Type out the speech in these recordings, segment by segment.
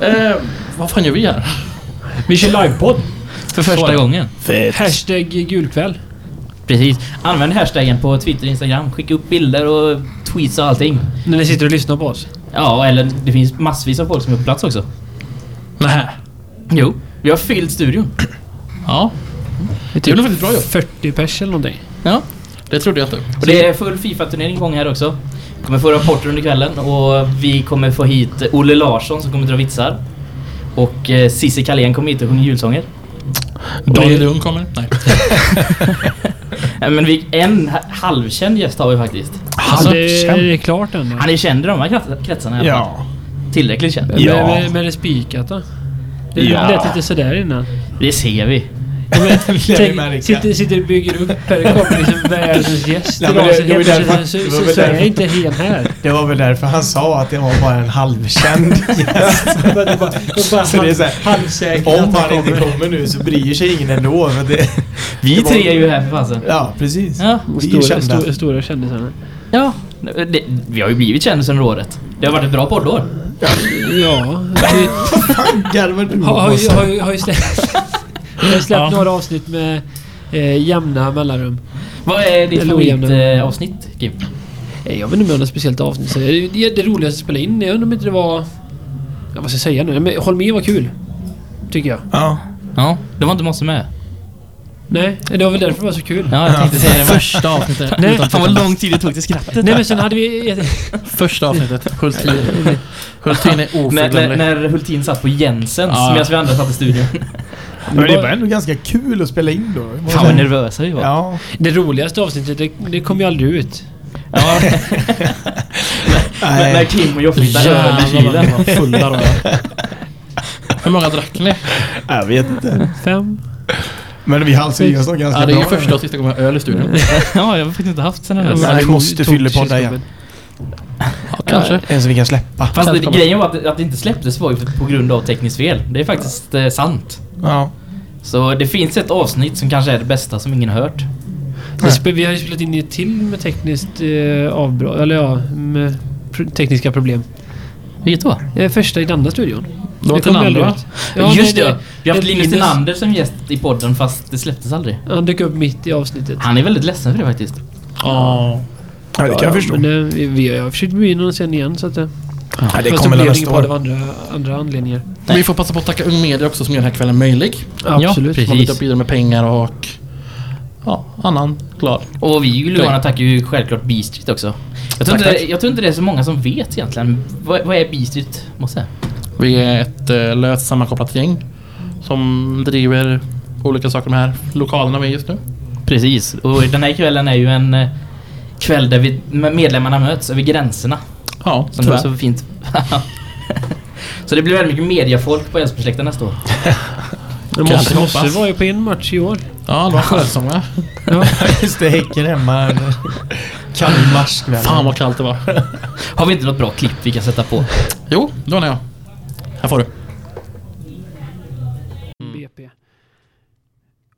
Eh, vad fan gör vi här? Vi kör livepodd. För första gången. Hashtag gulkväll. Precis. Använd hashtaggen på Twitter och Instagram. Skicka upp bilder och tweets och allting. När ni sitter och lyssnar på oss. Ja, eller det finns massvis av folk som är på plats också. Nej. Jo, vi har fyllt studion. Ja, Det det blev väldigt bra gjort. 40 pers eller någonting. Ja. Det trodde jag inte. Och det är full Fifa-turnering igång här också. Kommer få rapporter under kvällen och vi kommer få hit Olle Larsson som kommer dra vitsar. Och eh, Cissi Kalén kommer hit och sjunger julsånger. Daniel Lund kommer. Nej. Men vi, en ha- halvkänd gäst har vi faktiskt. Alltså, det, det är klart än. Han är känd i de här krets- kretsarna i alla fall. Ja. Tillräckligt känd. Men, Ja. men, men det är spikat då? Det Ja. lät lite sådär innan. Det ser vi. Tänk, sitter, sitter och bygger upp här. Det kommer liksom världens gäst Nej, det- det plötsligt det så, var så, väl så är inte helt här. Det var väl därför han sa att det var bara en halvkänd gäst. Det bara, det bara Så det är så här, Om han inte kommer nu så bryr sig ingen ändå. För det, Vi Det var- tre är ju här för fasen. ja, precis. Ja. Vi är Stora, kända. stora, stora kändisarna. Ja. Det, vi har ju blivit kändisar under året. Det har varit ett bra poddår. Ja. Vi Garvar du har, har, åt har ju släppt, vi har släppt Ja. några avsnitt med eh, jämna mellanrum. Vad är ditt favoritavsnitt, Kim? Eh, Jag vet inte om jag har något speciellt avsnitt. Det, det, det roligaste att spela in, jag undrar om inte det var... Ja, vad ska jag säga nu? Men Håll med var kul. Tycker jag. Ja. Ja, det var inte måste med. Nej, det var väl därför det var så kul. Ja, jag tänkte säga det. Första avsnittet. Nej. Fan vad lång tid det tog till skrattet. Nej men sen hade vi... Första avsnittet. Hultin. Hultin är När, när, oförglömlig. när Hultin satt på Jensens Ja. medan vi andra satt i studion. Men det var ändå ganska kul att spela in då. Fan vad nervösa vi var. Ja. Det roligaste avsnittet, det, det kom ju aldrig ut. Ja. när, när Kim och Joffe hittade öl i Jävlar kylen. vad fulla då. Hur många drack ni? Jag vet inte. Fem. Men vi oss nog ganska Ja, det är ju bra. första och sista gången jag har öl i studion. Ja, jag har faktiskt inte haft sen Ja, dess. men vi måste Tog fylla på det igen. Ja, kanske. En som vi kan släppa. Fast det, grejen var att, att det inte släpptes var ju på grund av tekniskt fel. Det är faktiskt eh, sant. Ja. Så det finns ett avsnitt som kanske är det bästa som ingen har hört. Vi har ju spelat in ett till med tekniskt eh, avbrott. Eller ja, med pr- tekniska problem. Vilket då? Eh, första i denna studion. Det var Det ut. Ja, Just nej, det, vi har haft det- Linus Tillander som gäst i podden fast det släpptes aldrig. Han dök upp mitt i avsnittet. Han är väldigt ledsen för det faktiskt. Ja. Ja, det kan jag förstå. Men eh, vi, vi har försökt bjuda in honom sen igen så att... Ja, det kommer väl nästa podd av år. andra, andra anledningar. Vi får passa på att tacka Ung Media också som gör den här kvällen möjlig. Absolut. precis. Som har bidrar med pengar och ja, annan glad. Och vi i Luana tackar ju självklart B-Street också. Jag tror, Tack, inte, tack. jag tror inte det är så många som vet egentligen. Vad, vad är jag säga? Vi är ett eh, löst sammankopplat gäng som driver olika saker med de här lokalerna vi är just nu. Precis. Och den här kvällen är ju en eh, kväll där vi, medlemmarna möts över gränserna. Ja, Som tyvärr. så fint. så det blir väldigt mycket mediafolk på Älvsborgssläkten nästa år. Det måste, måste vara ju på en match i år. Ja, det var va? Ja. Just det, Häcken hemma. Kall marskväll. Fan vad kallt det var. Har vi inte något bra klipp vi kan sätta på? Jo, det när jag. Här får du. BP.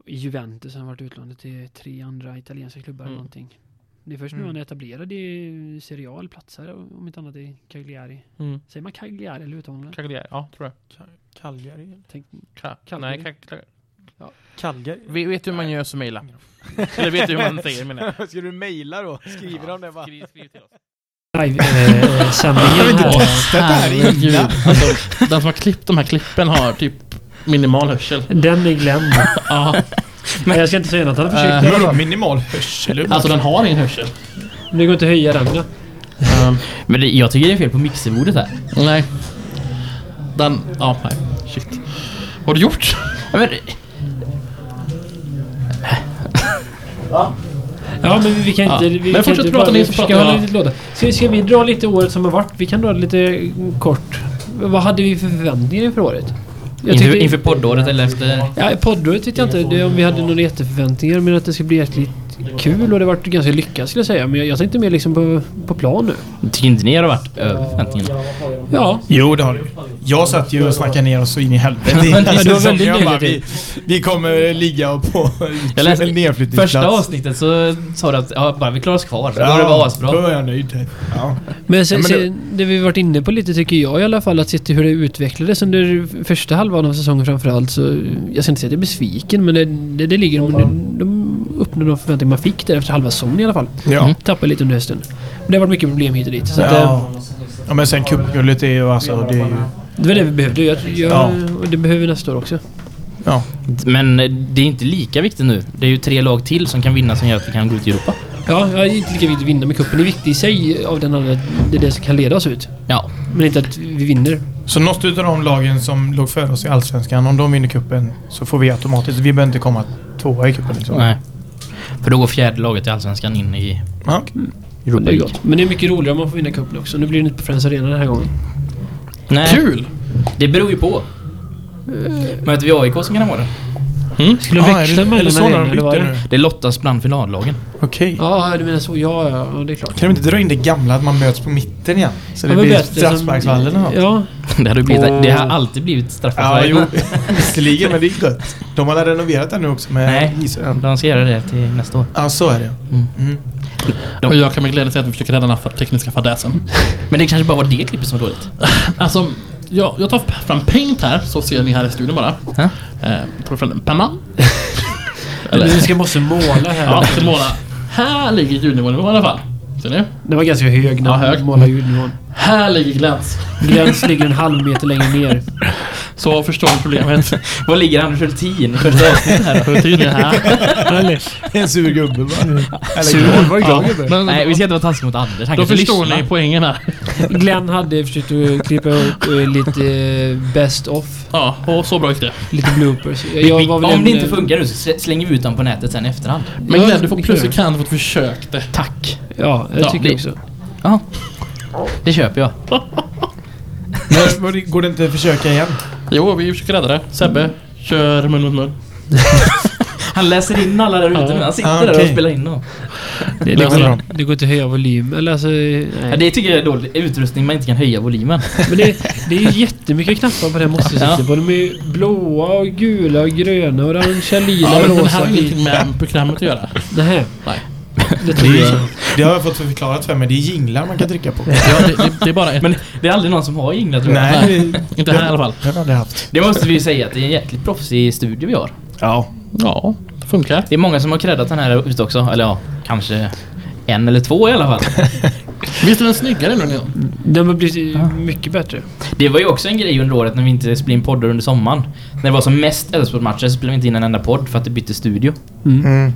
Juventus har varit utlånat till tre andra italienska klubbar eller Mm. någonting. Det är först nu Mm. han är etablerad i Serie A, eller platsar om inte annat i Cagliari. Mm. Säger man Cagliari eller uttalar man det? Cagliari, ja tror jag. Calgary? Tänk, Ka- Cagliari. Nej, ka- ka- Calgary? Vi vet du hur man gör så mejla. Eller vet du hur man säger menar jag. Ska du mejla då? Skriver de det bara? Skriv, skriv till oss. live-sändningen vi inte här. Herregud. Alltså, den som har klippt de här klippen har typ minimal hörsel. Den är glömd. Ja, Men jag ska inte säga något. Han har försökt. Vadå, minimal hörsel? alltså den har ingen hörsel. Men det går inte att höja den då. Ehm, Men det, jag tycker det är fel på mixerbordet här. nej. Den, ja, nej. Shit. Vad har du gjort? Ja, men, Ja, men vi kan Ja. inte... Vi Men kan fortsätt inte prata bara- ni så ska pratar jag. lite låda. Ska, ska vi dra lite året som har varit? Vi kan dra lite kort. Vad hade vi för förväntningar inför året? Jag inför, inför poddåret eller efter... Ja, poddåret vet jag inte. Det, om vi hade några jätteförväntningar men att det ska bli jäkligt kul och det har varit ganska lyckat skulle jag säga. Men jag, jag tänkte mer liksom på, på plan nu. Tycker inte ni har varit över förväntningarna? Ja, Jo, det har du. Jag satt ju och snackade ner oss så in i helvete. Men var väldigt Jag bara, vi, vi kommer ligga på Jag läste- nedflyttningsplats. Första avsnittet så sa du att ja, bara vi klarar oss kvar. Så då var det bara asbra. Då är jag nöjd. Ja. men, sen, Ja, men det- sen, det vi varit inne på lite tycker jag i alla fall att se hur det utvecklades under första halvan av säsongen framförallt så jag ska inte säga att jag är besviken men det, det, det ligger de, de uppnådde de förväntningar man fick där efter halva säsongen i alla fall. Ja. Tappade lite under hösten. Men det har varit mycket problem hit och dit. Så att, eh, Ja. ja, men sen cupguldet är ju alltså... Det är ju, det var det vi behövde. Jag, jag, Ja. Och det behöver vi nästa år också. ja. Men eh, det är inte lika viktigt nu. Det är ju tre lag till som kan vinna som gör att vi kan gå ut i Europa. Ja, jag är inte lika viktigt att vinna med cupen. Det är viktigt i sig av den anledningen att det är det som kan leda oss ut. Ja. Men inte att vi vinner. Så något utav de lagen som låg före oss i Allsvenskan, om de vinner cupen så får vi automatiskt... Vi behöver inte komma tvåa i cupen liksom. Nej. För då går fjärde laget i Allsvenskan in i Ja. Europa Det är League. gott. Men det är mycket roligare om man får vinna cupen också. Nu blir det inte på Friends Arena den här gången. Nej, Kul! det beror ju på. Möter vi AIK så kan det det. Skulle de är växla mellan det så när de eller byter är det? nu? Det lottas bland finallagen. Okej. Ja, du menar så. Ja, ja, det är klart. Kan de inte dra in det gamla att man möts på mitten igen? Så det Ja, blir straffsparksvallen eller något? Ja, Det, hade blivit, Åh. det har alltid blivit straffat Ja, jo. Visserligen, men det är gött. De har renoverat den nu också med Nej, de ska göra det till nästa år. Ja, så är det. Mm. Mm. De- Och jag kan med glädje säga att vi försöker rädda den här tekniska fadäsen. Men det kanske bara var det klippet som var dåligt. Alltså, jag, jag tar fram Paint här, så ser ni här i studion bara. Eh, tar fram en penna. eller vi ska måste måla här. Ja, måla. Här ligger ljudnivån i alla fall. Ser ni? Den var ganska hög när Ja, hög. målade ljudnivån. Här ligger Gläns. Gräns ligger en halv meter längre ner. Så förstår ni problemet. Var ligger Anders Hultin första avsnittet här då? Hultin är här. En sur gubbe bara. Eller sur, var glad gubbe. Men Nej, vi ska inte vara taskiga mot Anders. Han då förstår lyssnar. ni poängen här. Glenn hade försökt att klippa ihop eh, lite eh, best off. Ja, och så bra gick det. Lite bloopers. Vi, vi, Jag var väl om en, det inte eh, funkar nu så slänger vi ut dem på nätet sen i efterhand. Men Ja, Glenn, du får det plus i kan för att du försökte. Tack. Ja, jag Ja, tycker det- också. Ja. Det köper jag. Men Går det inte att försöka igen? Jo, vi försöker rädda det. Sebbe, kör mun mot mun. Han läser in alla där ute Ja. nu. Han sitter Ah, där och okej. spelar in dem. Det, det, Löser går, dem. det går inte att höja volym. Eller alltså... Nej. Ja, det tycker jag är dålig utrustning man inte kan höja volymen. Men det, det är ju jättemycket knappar på det här måste Ja. sitta på. De är ju blåa och gula och gröna, orangea, lila Ja, och men den rosa. här har ingenting med programmet att göra. Nej. Nej. Det tror jag. det har jag fått förklarat för mig. Det är jinglar man kan trycka på. Ja, det, det, det är bara ett. Men det är aldrig någon som har jinglat tror jag. Nej, det, Inte här i alla fall. det har jag aldrig haft. Det måste vi ju säga att det är en jäkligt proffsig studio vi har. Ja. Ja, det funkar. Det är många som har creddat den här ute också. Eller ja, kanske en eller två i alla fall. Visst är den snyggare nu? Den har blivit mycket bättre. Det var ju också en grej under året när vi inte spelade in poddar under sommaren. När det var som mest Elfsborg-matcher så spelade vi inte in en enda podd för att det bytte studio. Mm.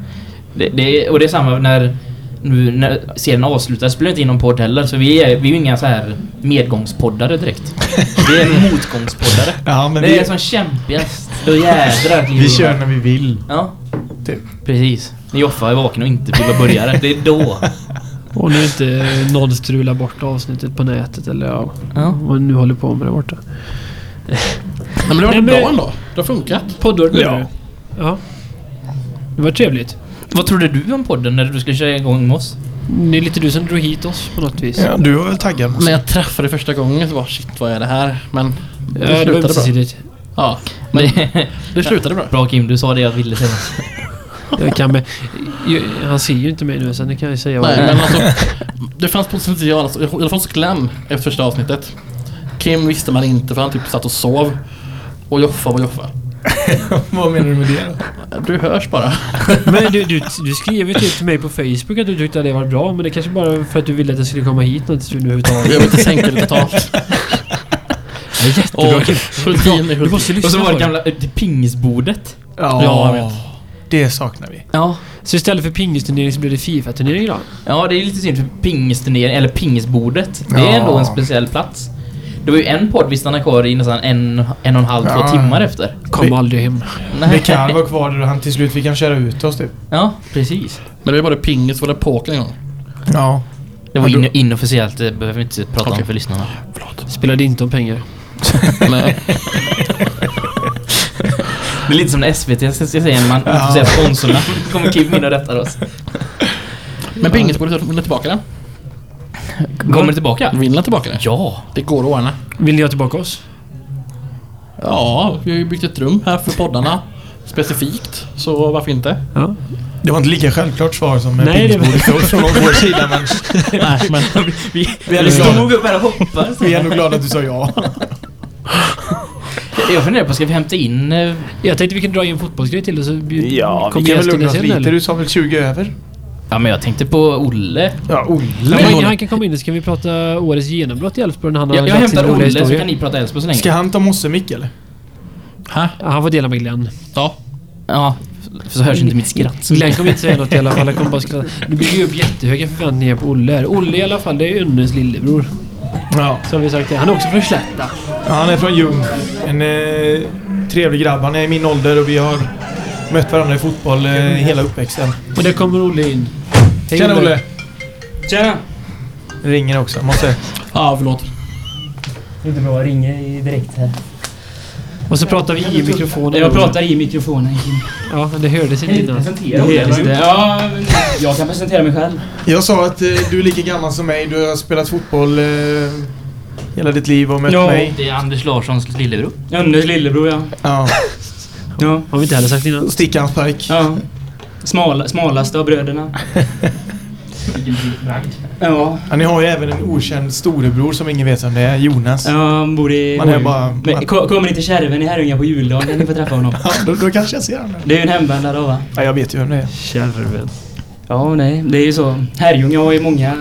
Det, det, och det är samma när, nu, när serien avslutas spelar vi inte in någon podd heller. Så vi är, vi är ju inga så här medgångspoddare direkt. Vi är motgångspoddare. Ja, men det vi, är som kämpigast. Då jädrar. vi kör när vi vill. Ja, Typ. precis. När Joffa är vaken och inte vill vara börjare. Det är då. Och nu inte någon strular bort avsnittet på nätet eller ja, Ja. vad nu håller på med där borta. Nej, men det har varit bra ändå. Det har funkat. Poddår ja. ja. Det var trevligt. Vad trodde du om podden när du skulle köra igång med oss? Det är lite du som drog hit oss på något vis. Ja, du var väl taggad? När jag träffade första gången så var shit vad är det här? Men det Ja, det slutade bra. ömsesidigt. Ja, men Det, det slutade bra. bra Kim, du sa det jag ville säga. Jag kan med, ju- han ser ju inte mig nu så det kan jag säga. vad Nej, det men alltså. Det fanns potential. Alltså, I alla fall hos Glenn efter första avsnittet. Kim visste man inte för han typ satt och sov. Och Joffa var Joffa. Vad menar du med det? Du hörs bara. Men du, du, du skrev ju typ till mig på Facebook att du tyckte att det var bra men det kanske bara för att du ville att jag skulle komma hit något nu överhuvudtaget. Jag vill inte sänka det totalt. Ja, jättebra. Hultin är Du måste Hultin. lyssna Och så var det gamla eh, pingisbordet. Ja, jag vet. Det saknar vi. Ja. Så istället för pingisturnering så blir det Fifa-turnering då? Ja, det är lite synd för pingisturnering, eller pingisbordet. Det är Ja. ändå en speciell plats. Det var ju en podd vi stannade kvar i nästan en, en och en halv, två Ja. timmar efter. Kom aldrig hem. Det kan vara kvar där han till slut vi kan köra ut oss typ. Ja, precis. Men det var bara pingis, var det poker en gång? Ja. Det var in, inofficiellt, det behöver vi inte prata Okej. om för lyssnarna. Förlåt. Spelade inte om pengar. Nej. Det är lite som när SVT ska säga en man Ja. ja. säga sponsorerna. kommer Kim in och rättar oss. Men pingisbordet, vill ni tillbaka den? Kommer det tillbaka? Vill ni tillbaka den? Ja. Det går att ordna. Vill ni ha tillbaka oss? Ja, vi har ju byggt ett rum här för poddarna. Specifikt. Så varför inte? Ja. Det var inte lika självklart svar som Nej, det- pingisbordet från- från vår sida men Nej, men Vi, Vi är vi glada. stod upp här och hoppades. vi är ändå glada att du sa ja. Jag funderar på, ska vi hämta in... eh, Jag tänkte vi kan dra in en fotbollsgrej till och så bjud- Ja, kommer vi kan väl lugna oss lite. eller? Du sa väl 20 över? Ja, men jag tänkte på Olle. Ja, Olle. Ja, men han kan komma in så kan vi prata årets genombrott i Elfsborg när han har Jag, jag lagt sina hämtar roliga Olle så kan ni prata Elfsborg så länge. Ska han ta Mosse-mick eller? Hä? Ja, han får dela med Glenn. Ja. Ja, för så hörs inte mitt skratt. Glenn kommer inte säga något i alla fall. Han kommer bara skratta. Nu bygger ju upp jättehöga förväntningar på Olle här. Olle i alla fall, det är Önnes lillebror. Ja. Har vi sagt. Han är också från Slätta. Ja, Han är från Ljung. En eh, trevlig grabb. Han är i min ålder och vi har mött varandra i fotboll eh, hela uppväxten. Och där kommer Olle in. Hej, Tjena Olle! Tjena! Ringer också. Måste... Ja, förlåt. Det är inte bra att ringa i direkt här. Och så pratar vi i mikrofonen. Jag pratar i mikrofonen. Ja, det hördes inte innan. Det hördes inte. Ja, jag kan presentera mig själv. Jag sa att eh, du är lika gammal som mig. Du har spelat fotboll eh, hela ditt liv och mött Ja. mig. Det är Anders Larssons lillebror. Önnes lillebror ja. Ja. Ja. Har vi inte heller sagt innan. Stickans park. ja. Smala, smalaste av bröderna. Ja. Ja, ni har ju även en okänd storebror som ingen vet om det är. Jonas. Ja, han bor i... Man är bara- Men, ko- kommer ni till Kärven i Herrljunga på juldagen kan ni få träffa honom. Ja, då, då kanske jag ser honom. Det är ju en hemvändare då va? Ja, jag vet ju vem det är. Kärven. Ja, nej. Det är ju så. Herrljunga har ju många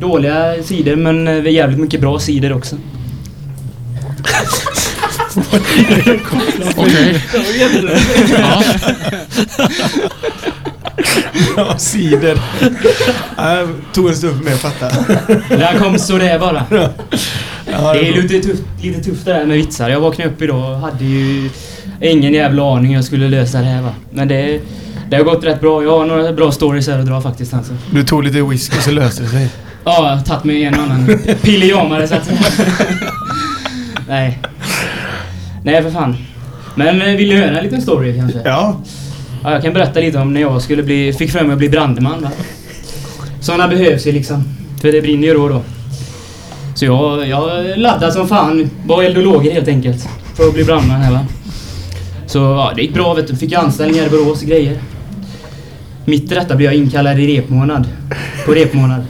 dåliga sidor men eh, jävligt mycket bra sidor också. Okej. Ja. Ja, cider. Ja, tog en stund för mig att fatta. Där kom så det bara. Det är lite tufft, lite tufft det där med vitsar. Jag vaknade upp idag och hade ju ingen jävla aning hur jag skulle lösa det här va. Men det, det har gått rätt bra. Jag har några bra stories här att dra faktiskt alltså. Du tog lite whisky så löste det sig. Ja, jag har tagit mig en och annan pilljamare så att Nej. Nej för fan. Men vill ni höra en liten story kanske? Ja, Ja, jag kan berätta lite om när jag skulle bli, fick för mig att bli brandman. Va? Sådana behövs ju liksom. För det brinner ju då och då. Så jag, jag laddade som fan. Var eld och lågor helt enkelt. För att bli brandman här va. Så ja, det gick bra vet du. Fick jag anställningar i Borås och grejer. Mitt i detta blev jag inkallad i repmånad. På repmånad.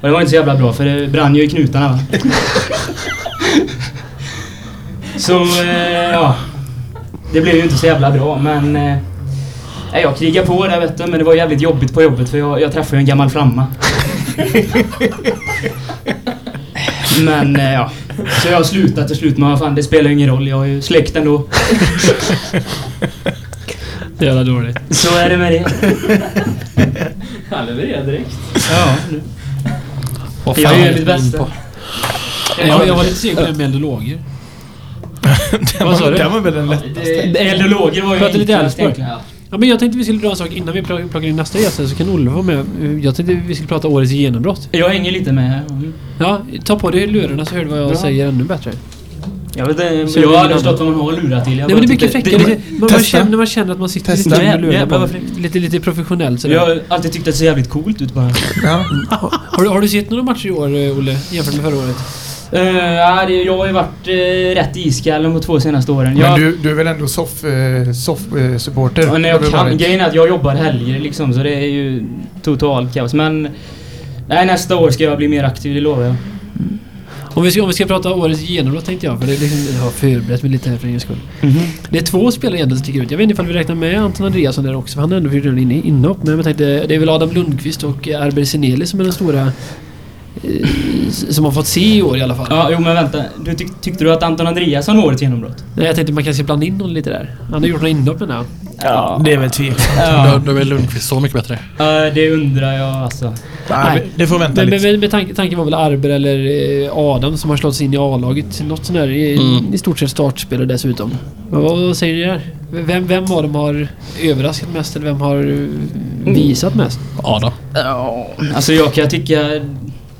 Och det var inte så jävla bra för det brann ju i knutarna va. Så eh, ja. Det blev ju inte så jävla bra men... Eh, jag krigade på där vet du, men det var jävligt jobbigt på jobbet för jag, jag träffade ju en gammal flamma. men eh, ja. Så jag har slutat till slut, men fan det spelar ju ingen roll. Jag har ju släkt ändå. Jävla dåligt. Så är det med det. Han levererar direkt. Ja. Vad Jag fan gör är mitt bästa. på? Jag, jag var lite seg på det med eld och lågor. Den Vad sa var, du? den var väl den lättaste. Eldologer var ju Prata lite enklast egentligen. Ja, men jag tänkte vi skulle dra en sak innan vi plock- plockar in nästa gäst här, så kan Olle vara med. Jag tänkte vi skulle prata årets genombrott. Jag hänger lite med här. Mm. Ja, ta på dig lurarna så hör du vad jag Bra. säger ännu bättre. Jag vet inte, Så jag har aldrig förstått vad man har lurat till. Jag Nej men det är bara mycket tyckte- fräckare. det- man, man Testa. känner, man känner att man sitter Testa. lite med Jävlar, lurarna vad på. fräckt. Lite, lite professionellt sådär. Jag har alltid tyckt att det ser jävligt coolt ut bara. Ja. Har, du, har du sett några matcher i år, eh, Olle? Jämfört med förra året? Uh, ja, det, jag har ju varit uh, rätt iskall de två senaste åren. Men Jag, du, du är väl ändå soff, eh, soff eh, supporter? Ja, jag kan, grejen är att jag jobbar helger liksom så det är ju totalt kaos. Men nej, nästa år ska jag bli mer aktiv, det lovar jag. Om vi, ska, om vi ska prata årets genombrott tänkte jag, för det är liksom, jag har förberett mig lite här för en skull. Det är två spelare egentligen som sticker ut. Jag vet inte ifall vi räknar med Anton Andreasson där också, för han har ändå redan inne inhopp. Men jag tänkte, det är väl Adam Lundqvist och Arber Seneli som är den stora... eh, som har fått se i år i alla fall. Ja, jo men vänta. Du tyck, tyckte du att Anton Andreasson var årets genombrott? Nej, jag tänkte man kanske ska blanda in någon lite där. Han har gjort några inhopp jag. Ja. Det är väl tveksamt. Ja, Då, då är Lundqvist så mycket bättre. ja, det undrar jag alltså. Nej, det får vänta Men, lite. men, men med tanke, tanken var väl Arber eller eh, Adam som har slått sig in i A-laget. Något sånt där. I, Mm. I stort sett startspelare dessutom. Vad, vad säger ni där? Vem, vem av dem har överraskat mest eller vem har eh, visat mest? Adam. Ja, alltså jag kan tycka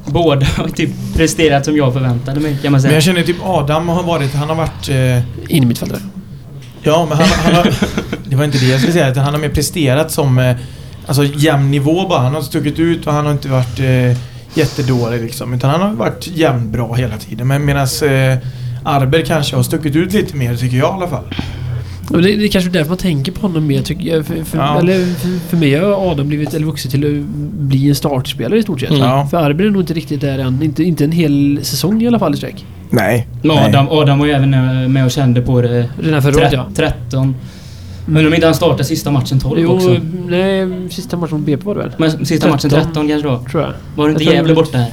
båda har typ presterat som jag förväntade mig kan man Men säga. jag känner typ Adam har varit, han har varit... Eh, In i mittfältare. ja, men han, han har... Det var inte det jag skulle säga, utan han har mer presterat som... Eh, alltså, jämn nivå bara. Han har stuckit ut och han har inte varit eh, jättedålig liksom. Utan han har varit jämnbra hela tiden. Men medan eh, Arber kanske har stuckit ut lite mer tycker jag i alla fall. Och det, det är kanske därför man tänker på honom mer tycker jag. För, för, Ja. eller för, för mig har Adam blivit, eller vuxit till att bli en startspelare i stort sett. Mm. Ja. För Arber är nog inte riktigt där än. Inte, inte en hel säsong i alla fall i sträck. Nej. Men Adam, Adam var ju även eh, med och kände på det. Redan förra året ja. 13. Men om inte han startade sista matchen 12 Jo, också. nej, sista matchen BP var det väl? Men sista matchen 13. 13 kanske då. Tror jag. Var det inte Gävle borta här?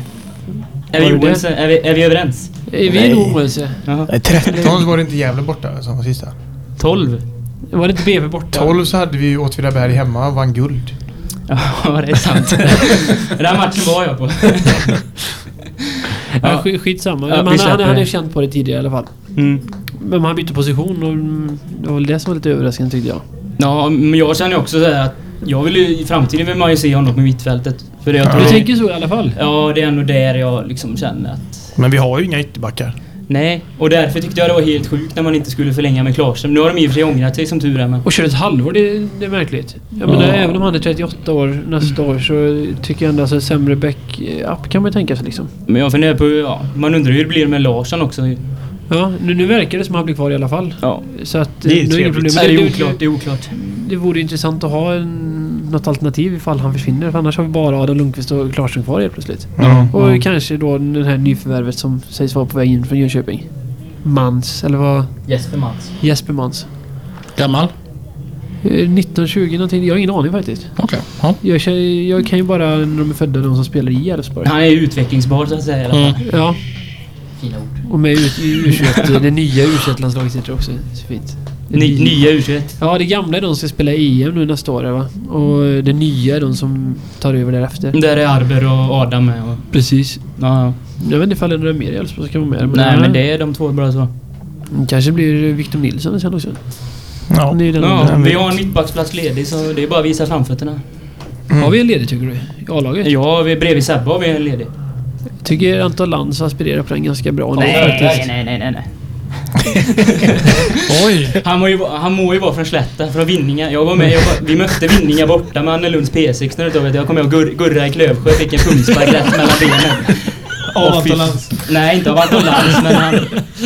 Är vi, oense? är, vi, är vi överens? Är vi Nej. nog oense? Jaha. Nej, 13 var det inte Gävle borta som var sista. 12? Var det inte BP borta? 12 så hade vi Åtvidaberg hemma och vann guld. Ja, det är sant. Den här matchen var jag på. Ja, Ja. sk- skitsamma. Ja, han, han, han är känt på det tidigare i alla fall. Mm. Men han bytte position och det var väl det som var lite överraskande tyckte jag. Ja, men jag känner också så här att jag vill ju, i framtiden vill man ju se honom på mittfältet. För det, jag Ja. tror Du tänker så i alla fall? Ja, det är ändå där jag liksom känner att... Men vi har ju inga ytterbackar. Nej, och därför tyckte jag det var helt sjukt när man inte skulle förlänga med Klarström. Nu har de i och för sig ångrat sig som tur är men... Och köra ett halvår, det, det är märkligt. Jag Ja. menar, även om han är 38 år nästa år så tycker jag ändå alltså sämre back-up kan man tänka sig liksom. Men jag funderar på, ja, man undrar hur det blir med Larsson också. Ja, nu, nu verkar det som att han blir kvar i alla fall. Ja. Så att... Det är nu inga trevligt. problem. Nej, det är oklart, det är oklart. det vore intressant att ha en, något alternativ ifall han försvinner. För annars har vi bara Adam Lundqvist och Klarström kvar helt plötsligt. Ja. Och kanske då det här nyförvärvet som sägs vara på väg in från Jönköping. Mans, eller vad? Jesper Mats. Jesper Mans. Gammal? Eh, 1920 någonting. Jag har ingen aning faktiskt. Okej. Ja. Jag, jag kan ju bara när de är födda, de som spelar i Elfsborg. Han är utvecklingsbar så att säga i alla fall. Mm. Ja, Fina ord. och med i U21, det nya U21-landslaget sitter också. Så fint. Det Ny, nya U21. Ja, det gamla är de som ska spela EM nu nästa år va? Och det nya är de som tar över därefter. Där är Arber och Adam med. Och, Precis. ja. Jag vet inte ifall det är några mer i Elfsborg som kan vara med. Nej men det är de två bra så. Kanske blir Victor Nilsson sen också. Ja. Han är den Ja, vi har en mittbacksplats ledig så det är bara att visa framfötterna. Har vi en ledig tycker du? I A-laget? Ja, vi bredvid Sebbe har vi en ledig. Jag tycker Anton Lantz aspirerar på den ganska bra nu Nej, faktiskt. nej, nej, nej, nej. Oj! Han, må ju, han må ju vara från Slätta, från Vinninga. Jag var med, jag var, vi mötte Vinninga borta med Annelunds P6 när du vet. Jag kommer ihåg Gur, Gurra i Klövsjö fick en pungspark rätt mellan benen. Av Anton Lantz. Nej, inte av Anton Lantz, men han,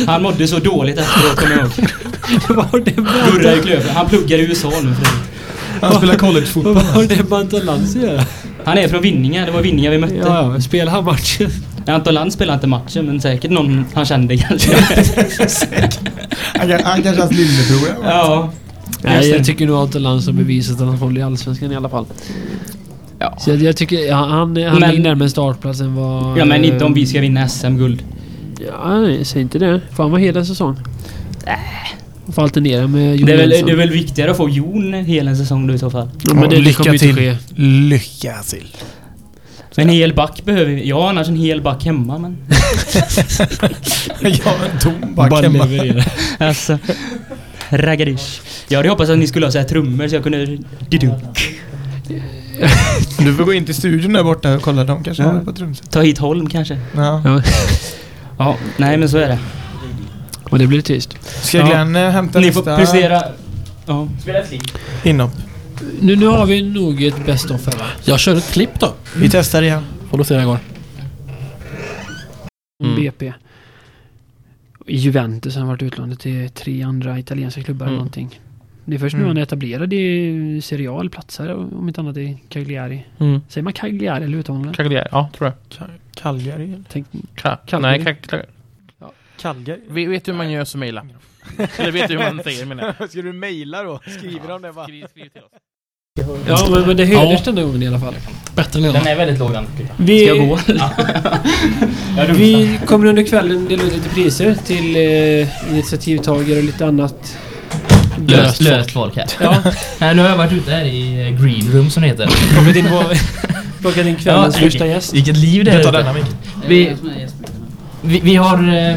han mådde så dåligt efteråt kommer jag ihåg. Var det Gurra i Klövsjö. Han pluggar i USA nu för. Han spelar collegefotboll. Vad har det med Anton Lantz att göra? Han är från Vinninga, det var Vinninga vi mötte. Ja, ja. Spelar han matchen? Anton Lantz spelade inte matchen, men säkert någon han kände kanske. Han, kan- han kanske hans lillebror ja. Nej, jag det. tycker nog Anton Lantz har bevisat att han håller i Allsvenskan i alla fall. Ja. Så jag, jag tycker han, han Men- ligger närmare en startplats än vad... ja, men inte om vi ska vinna SM-guld. Ja, nej, säg inte det. Får han vara hela säsong? Äh. Får alternera med Jon Det är, väl, Jensen. det är väl viktigare att få Jon hela en säsong då i så fall. Ja, men det, det lycka kommer inte till. ske. Lycka till. En hel back behöver vi. Jag har annars en hel back hemma men... Jag har en tom back hemma. alltså... Raggadish. Jag hade hoppats att ni skulle ha så här trummor så jag kunde... Du får gå in till studion där borta och kolla. De kanske Ja. har på ett trumset. Ta hit Holm kanske. Ja. Ja, Ja, nej men så är det. och det blir trist. Ska Ja. Glenn eh, hämta Ni får nästa prestera... Ja. Spela flik. inhopp? Nu, nu har vi nog ett best of va? Jag kör ett klipp då. Vi testar igen. Får du se hur det går. Mm. BP. I Juventus har varit utlånad till tre andra italienska klubbar eller Mm. någonting. Det är först nu Mm. han är etablerad i Serie A, eller platsar om inte annat i Cagliari. Mm. Säger man Cagliari eller uttalar man det? Cagliari, ja tror jag. Cagliari eller? Tänk, Ka- Cagliari. Nej, Cagliari? Vet, vet du hur man gör så mejla? Eller vet du hur man säger menar jag? Ska du mejla då? Skriver de det bara? Skriv, skriv till oss. Ja, men, men det hördes Ja. den gången i alla fall. Bättre än Den är väldigt låg den. Vi, Ska jag gå? vi kommer under kvällen dela ut lite priser till eh, initiativtagare och lite annat. Löst, löst folk här. Ja, Nej, nu har jag varit ute här i eh, Green Room som det heter. plockat in, vår- plockat in kvällens Ja, första gäst. Vilket liv det är Du tar ute. denna mick. Vi, vi, vi har... eh,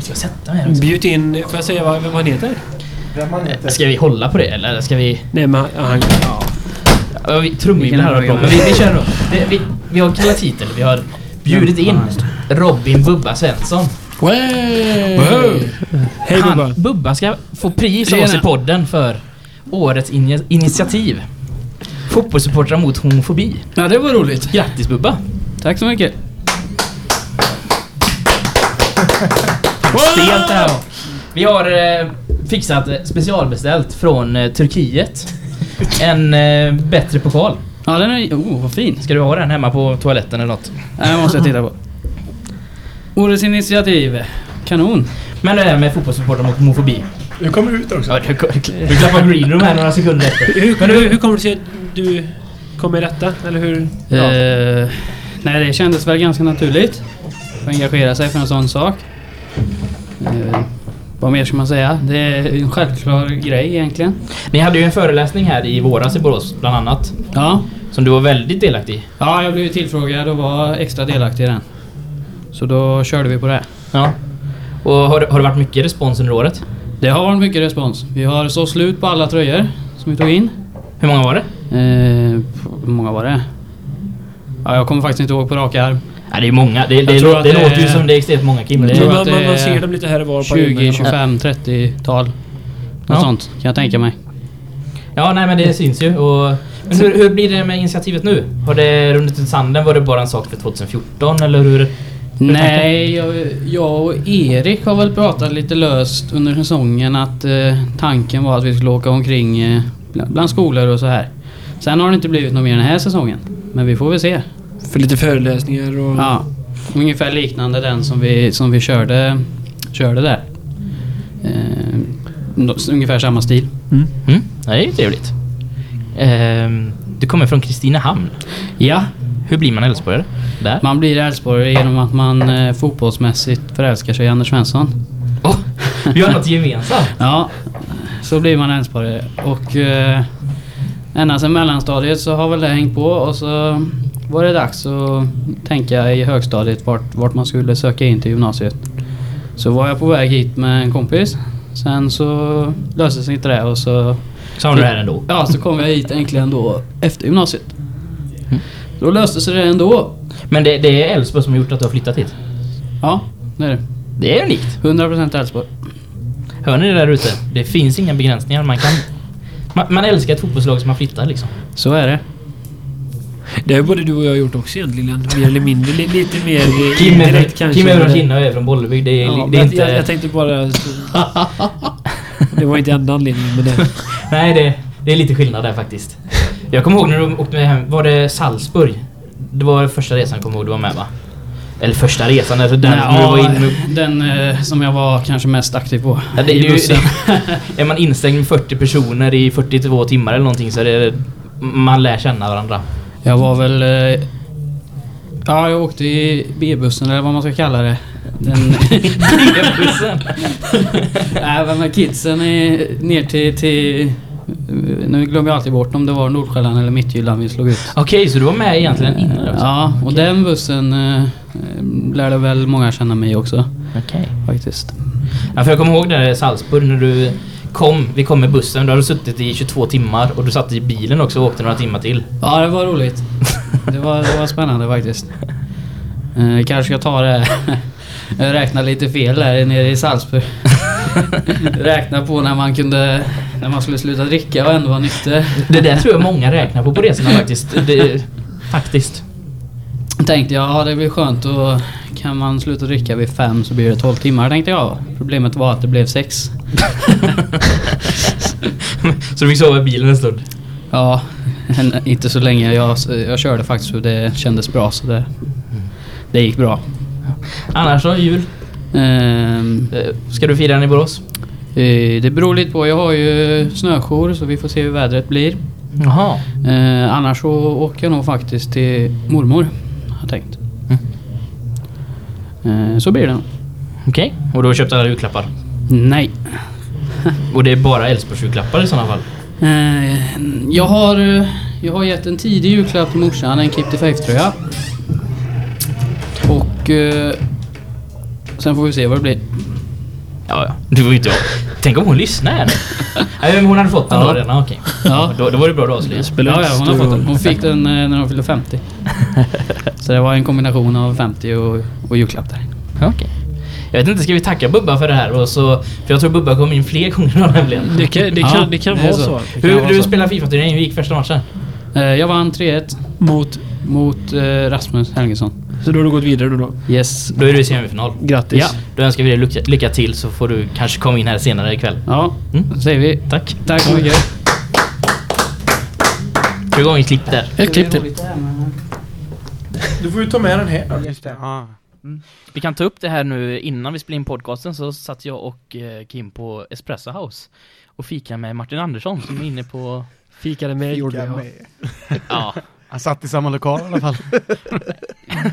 Ska jag sätta mig här också? Bjud in, får jag säga vad, vem han heter? Vem han heter? Ska vi hålla på det eller ska vi... Nej men han, han Ja, vi trumvirvel här har vi vi, vi kör. Det, vi, vi har kallat titel. Vi har bjudit in Robin Bubba Svensson. Hej Bubba. Bubba ska få pris av oss i podden för årets ini- initiativ. Fotbollssupportrar mot homofobi. Ja, det var roligt. Grattis Bubba! Tack så mycket. Stelt det här. Vi har eh, fixat eh, specialbeställt från eh, Turkiet. En eh, bättre pokal. Ja, den är... Oh, vad fin. Ska du ha den hemma på toaletten eller något? Den måste jag titta på. Årets initiativ. Kanon. Men det här med fotbollssupportrar mot homofobi. Du kommer ut också. Ja, du, du klappar green room här några sekunder efter. Hur, hur, hur kommer det sig att du kom med detta? Eller hur? Ja. Eh, nej, det kändes väl ganska naturligt. Att engagera sig för en sån sak. Eh, vad mer ska man säga? Det är en självklar grej egentligen. Ni hade ju en föreläsning här i våras i Borås bland annat. Ja, Som du var väldigt delaktig i. ja jag blev tillfrågad och var extra delaktig i den. Så då körde vi på det. Ja. Och har, har det varit mycket respons under året? Det har varit mycket respons. Vi har så slut på alla tröjor som vi tog in. Hur många var det? Eh, hur många var det? Ja, jag kommer faktiskt inte ihåg på rak arm. Ja, det är många. Det, det, lå- det det låter ju som det är extremt många Kim. Det man, man är ser dem lite här och var på 20, gymmen. 25, 30-tal. Något Ja. sånt kan jag tänka mig. ja, nej men det syns ju. Och, men hur, hur blir det med initiativet nu? Har det runnit ut sanden? Var det bara en sak för 2014 eller hur? Nej, jag, jag och Erik har väl pratat lite löst under säsongen att eh, tanken var att vi skulle åka omkring eh, bland, bland skolor och så här. Sen har det inte blivit något mer den här säsongen. Men vi får väl se. För lite föreläsningar och... Ja, ungefär liknande den som vi, som vi körde, körde där. Eh, ungefär samma stil. Mm. Mm, det är ju trevligt. Ehm, du kommer från Kristinehamn. Ja, Hur blir man Älvsborgare? Där? man blir Älvsborgare genom att man eh, fotbollsmässigt förälskar sig i Anders Svensson. Åh, vi har något gemensamt. Ja, så blir man Älvsborgare. Och eh, ända sedan mellanstadiet så har väl det hängt på och så var det dags att tänka i högstadiet vart, vart man skulle söka in till gymnasiet. Så var jag på väg hit med en kompis. Sen så löste sig inte det och så... Har du det här ändå. Ja, så kom jag hit äntligen då efter gymnasiet. Då löste sig det ändå. Men det, det är Älvsborg som har gjort att du har flyttat hit. Ja, det är det. Det är unikt. 100% Älvsborg. Hör ni det där ute? Det finns inga begränsningar. Man kan... Man, man älskar ett fotbollslag som man flyttar liksom. Så är det. Det har både du och jag gjort också egentligen. Mer eller mindre. Li- Lite mer eh, Kim är, indirekt kanske. Kim är från Kinna och jag är från Bollebygd. Det är, Ja, det är inte... jag, jag tänkte bara... Det var inte enda anledningen med det. Nej, det, det är lite skillnad där faktiskt. Jag kommer ihåg när du åkte med hem. Var det Salzburg? Det var första resan jag kommer ihåg du var med va? Eller första resan, alltså den Nej, när du var ja, inne Den eh, som jag var kanske mest aktiv på. Ja, det, ju- är man instängd med 40 personer i 42 timmar eller någonting så är det... Man lär känna varandra. Jag var väl... eh, Ja, jag åkte i B-bussen eller vad man ska kalla det. Den, B-bussen. Nej, men med kidsen i, ner till, till... Nu glömmer jag alltid bort om det var Nordsjälland eller Mittjylland vi slog ut. Okej, så du var med egentligen innan också? Ja, och den bussen eh, lärde väl många känna mig också Okej. faktiskt. Ja, för jag kommer ihåg det i Salzburg när du kom. Vi kom med bussen. Då hade du suttit i 22 timmar och du satt i bilen också och åkte några timmar till. Ja, det var roligt. Det var, det var spännande faktiskt. Eh, kanske ska ta det... Jag räknade lite fel där nere i Salzburg. Räkna på när man kunde... När man skulle sluta dricka och ändå vara nykter. Det där tror jag många räknar på på resorna faktiskt. Det, faktiskt. Tänkte jag, ja det blir skönt och kan man sluta dricka vid fem så blir det 12 timmar tänkte jag. Problemet var att det blev sex. Så du fick sova i bilen en stund? Ja, en- inte så länge. Jag, jag körde faktiskt och det kändes bra så det, det gick bra. Annars då, jul? Eh, Ska du fira den i Borås? Eh, Det beror lite på. Jag har ju snöjour så vi får se hur vädret blir. Jaha. Eh, annars så åker jag nog faktiskt till mormor. Har tänkt. Eh, så blir det nog. Okej. Och du har köpt alla julklappar? Nej. Och det är bara Älvsborgsjulklappar i sådana fall? Eh, jag, har, eh, jag har gett en tidig julklapp till morsan, en Keep the Faith-tröja. Och sen får vi se vad det blir. Ja, ja. Var ju inte jag. Tänk om hon lyssnar. Nej, men hon hade fått den Ja. då redan, okej. Ja. Då, då var det bra då avslöjat. spelar Ja, ja, hon har fått den. Hon fick den eh, när hon fyllde 50. Så det var en kombination av 50 och, och julklapp där. Okej. Jag vet inte, ska vi tacka Bubba för det här? Och så, för jag tror Bubba kom in fler gånger än nämligen. Det kan, det Ja, kan, det kan det är vara så. så. Kan Hur, vara du så. spelar FIFA-turnering, hur gick första matchen? Eh, jag vann 3-1 Mot... mot eh, Rasmus Helgesson. Så då har du gått vidare då? då. Yes, då är du i semifinal. Grattis. Ja, då önskar vi dig lycka, lycka till så får du kanske komma in här senare ikväll. Ja, Mm. säger vi Tack. tack så mycket. Kör igång ett klipp där. Ett klipp till. Du får ju ta med den här. Just det. Ja. Vi kan ta upp det här nu innan vi spelar in podcasten så satt jag och eh, Kim på Espresso House och fika med Martin Andersson som är inne på... Fikade med gjorde Fika jag. med. Ja, Han satt i samma lokal i alla fall.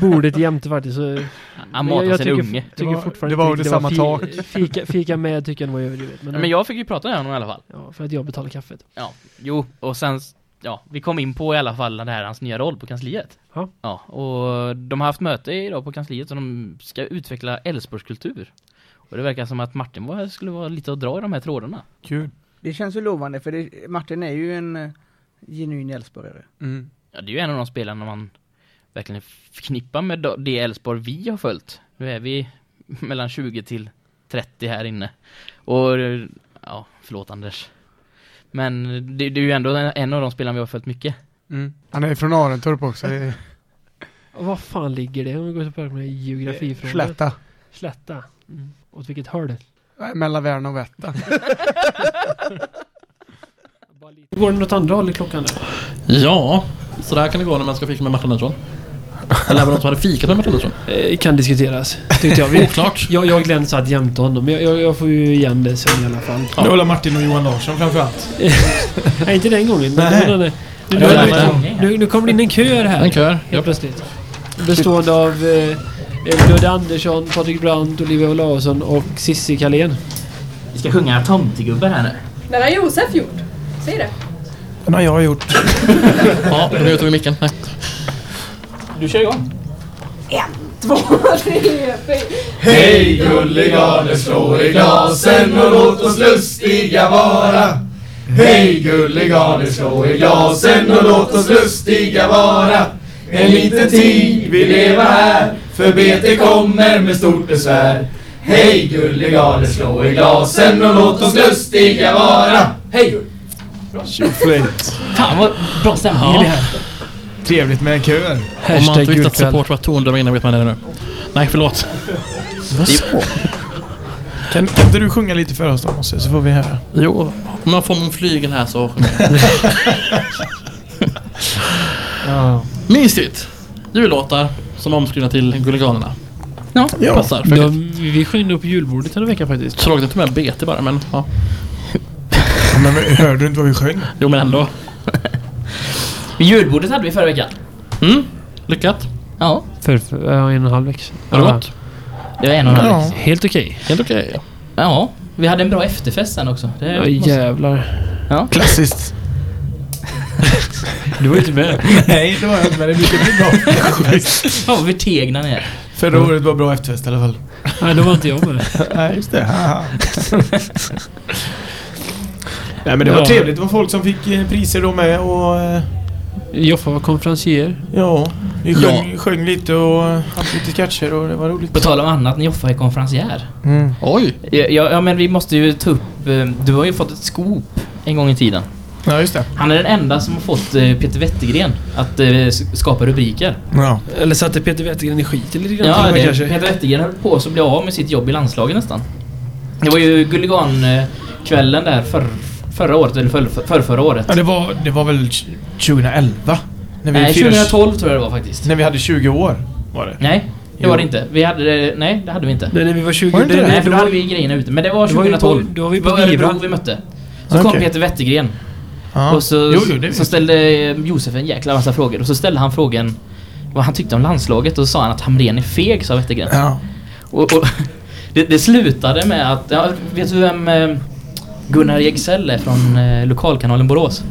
Bordet jämte faktiskt. Så... han matar jag sin tycker- unge. tycker Det var- fortfarande det var under samma fi- Fika, fika med tycker jag nog var överdrivet. Men, Men jag fick ju prata med honom i alla fall. ja, för att jag betalar kaffet. Ja, jo, och sen, ja, vi kom in på i alla fall det här hans nya roll på kansliet. Ja. Ja, och de har haft möte idag på kansliet och de ska utveckla Älvsborgskultur. Och det verkar som att Martin var, skulle vara lite att dra i de här trådarna. Kul. Det känns ju lovande för det, Martin är ju en eh, genuin Älvsborgare. Mm. Ja, det är ju en av de spelarna man verkligen förknippar med det Elfsborg vi har följt. Nu är vi mellan 20 till 30 här inne. Och, ja, förlåt Anders. Men det, det är ju ändå en, av de spelarna vi har följt mycket. Mm. Han är från Arentorp också. Och vad fan ligger det om vi går tillbaka med geografifrågan? Slätta. Slätta. Mm. Åt vilket håll? Mellan Värna och Vätta. Går det något andra håll i klockan där? Ja, så där kan det gå när man ska fika med Martin Andersson. Eller även någon som hade fikat med Martin Andersson. Eh, kan diskuteras. Tyckte jag. Vi, Oklart. jag, jag och Glenn satt jämte honom. Jag, jag, jag får ju igen det sen i alla fall. Ja. Det håller Martin och Johan Larsson framförallt. Nej, inte den gången. Men Nej. men, nu, var nu, lite nu, nu, nu kommer det in en kör här. En kör. Ja. plötsligt. Bestående av eh, Ludde Andersson, Patrik Brandt, Olivia Olausson och Sissi Kalén. Vi ska sjunga tomtegubbar här nu. Den har Josef gjort. Säg det. Den har jag gjort. Ja, nu tog vi micken. Nej. Du kör igång. Två, tre, fyra. Hej gulliga, slå i glasen och låt oss lustiga vara. Hej gulliga, slå i glasen och låt oss lustiga vara. En liten tid vi leva här, för bete kommer med stort besvär. Hej gulliga, slå i glasen och låt oss lustiga vara. Hej! Tjoflöjt. Fan vad bra stämning Ja. det här. Trevligt med en kör. Om man inte visste att support var tondöv innan vet man det nu. Nej, förlåt. Kan, kan inte du sjunga lite för oss då Mosse, så får vi höra. Jo, om jag får min flygen här så... Ja. Mysigt! Jullåtar som omskrivna till Guliganerna. Ja. Passar. För De, vi sjöng på julbordet den här veckan faktiskt. Tråkigt att ta med BT bara, men ja. Men hörde du inte vad vi sjöng? Jo, men ändå. Julbordet hade vi förra veckan. Mm, lyckat. Ja, För, för ja, en och en halv vecka. Har det Ja, gått? det var en och en halv. Ja. Helt okej. Helt okej. Ja, vi hade en bra efterfest sen också. Det Ja, måste- jävlar. Klassiskt. Du var ju inte med. Nej, det var jag inte, men det brukar bli bra. Fan vad förtegna ni är. Förra året var bra efterfest i alla fall. Nej, då var inte jag med. Nej, just det. Haha. Nej, men det var Ja. trevligt. Det var folk som fick eh, priser då med och... eh, Joffa var konferencier. Ja, vi sjöng, sjöng lite och hade lite sketcher och det var roligt. På tal om annat, när Joffa är konferencier. Mm. Oj! Ja, ja, ja, men vi måste ju ta upp... eh, Du har ju fått ett scoop en gång i tiden. Ja, just det. Han är den enda som har fått Peter Wettergren att skapa rubriker. Ja. Eller satte Peter Wettergren i skiten lite grann Ja, det, kanske. Peter Wettergren höll på att bli av med sitt jobb i landslaget nästan. Det var ju Gulligan-kvällen där förr, förra året, eller för, för, för förra året. ja, det var, det var väl 2011? När vi Nej, firade- 2012 tror jag det var faktiskt. När vi hade 20 år var det. Nej, det Jo. var det inte. Vi hade, nej, det hade vi inte. Nej, när vi var 20... Var det inte det? Nej, för då hade vi grejerna ute. Men det var Det var ju 2012. på- då var vi på Vivra. vi mötte. Så kom Okej. Peter Wettergren. Ja. Och så, jo, jo, så ställde eh, Josef en jäkla massa frågor. Och så ställde han frågan vad han tyckte om landslaget. Och så sa han att Hamrén är feg, sa Wettergren. Ja. Och, och det, det slutade med att... Ja, vet du vem eh, Gunnar Jegsell är från eh, lokalkanalen Borås?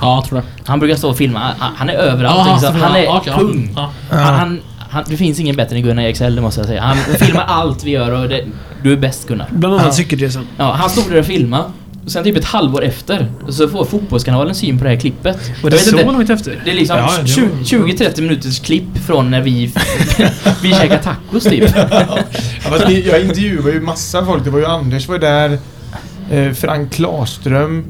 Ja, jag tror det. Han brukar stå och filma. Han, han är överallt. Ja, liksom. han är ja. kung. Ja. Han, han, han, det finns ingen bättre än Gunnar Jegsell, det måste jag säga. Han filmar allt vi gör och det, du är bäst Gunnar. Bland annat Ja. cykelresan. Ja, han stod där och filmade. Och sen typ ett halvår efter så får Fotbollskanalen syn på det här klippet. Jag det vet så inte, långt efter? Det är liksom Ja, det var- 20-30 minuters klipp från när vi, vi käkar tacos typ. Ja, jag intervjuade ju massa folk. Det var ju Anders var ju där. Eh, Frank Klarström.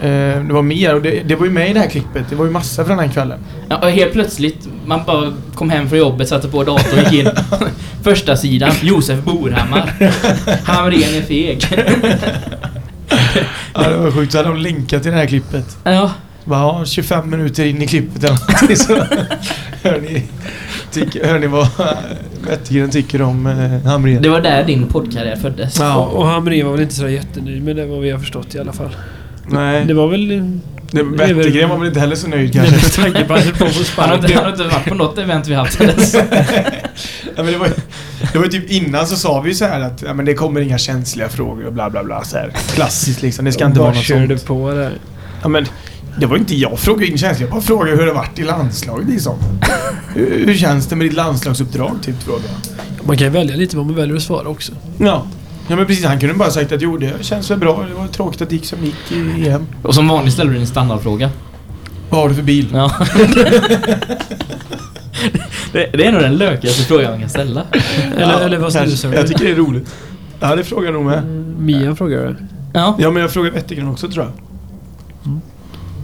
Eh, det var mer och det, det var ju med i det här klippet. Det var ju massa från den här kvällen. Ja, och helt plötsligt, man bara kom hem från jobbet, satte på datorn och gick in. Första sidan Josef Borhammar. Hamrén är feg. Ja, det var sjukt. Så hade de linkat till det här klippet. ja. Bara, ja, 25 minuter in i klippet eller någonting så hör ni, tycker, hör ni vad Wettergren tycker om eh, Hamrén. Det var där din poddkarriär föddes. Ja, och Hamrén var väl inte så jättenöjd med det vad vi har förstått i alla fall. nej. Det var väl... Det, Wettergren var väl inte heller så nöjd kanske. Med tanke på att han på har, inte, sparken. han har inte varit på något event vi haft dess. Ja, men det, var, det var typ innan så sa vi ju så här att ja, men det kommer inga känsliga frågor och bla bla bla. Så här. Klassiskt liksom. Det ska inte vara något körde sånt. på där. Ja, men, det var inte jag frågade in känsliga. Jag bara frågade hur det varit i landslaget liksom. hur, hur känns det med ditt landslagsuppdrag? Typ frågade jag. Man kan ju välja lite vad man väljer att svara också. Ja. Ja men precis, han kunde bara sagt att jo det känns väl bra. Det var tråkigt att det gick som det gick i EM. Och som vanligt ställer du din standardfråga. Vad har du för bil? Ja. det, det är nog den lökigaste frågan man kan ställa. Eller, eller vad kanske. snusar Jag du? tycker det är roligt. Ja det frågar jag nog med. Mia frågar det. Ja. Ja men jag frågade Wettergren också tror jag.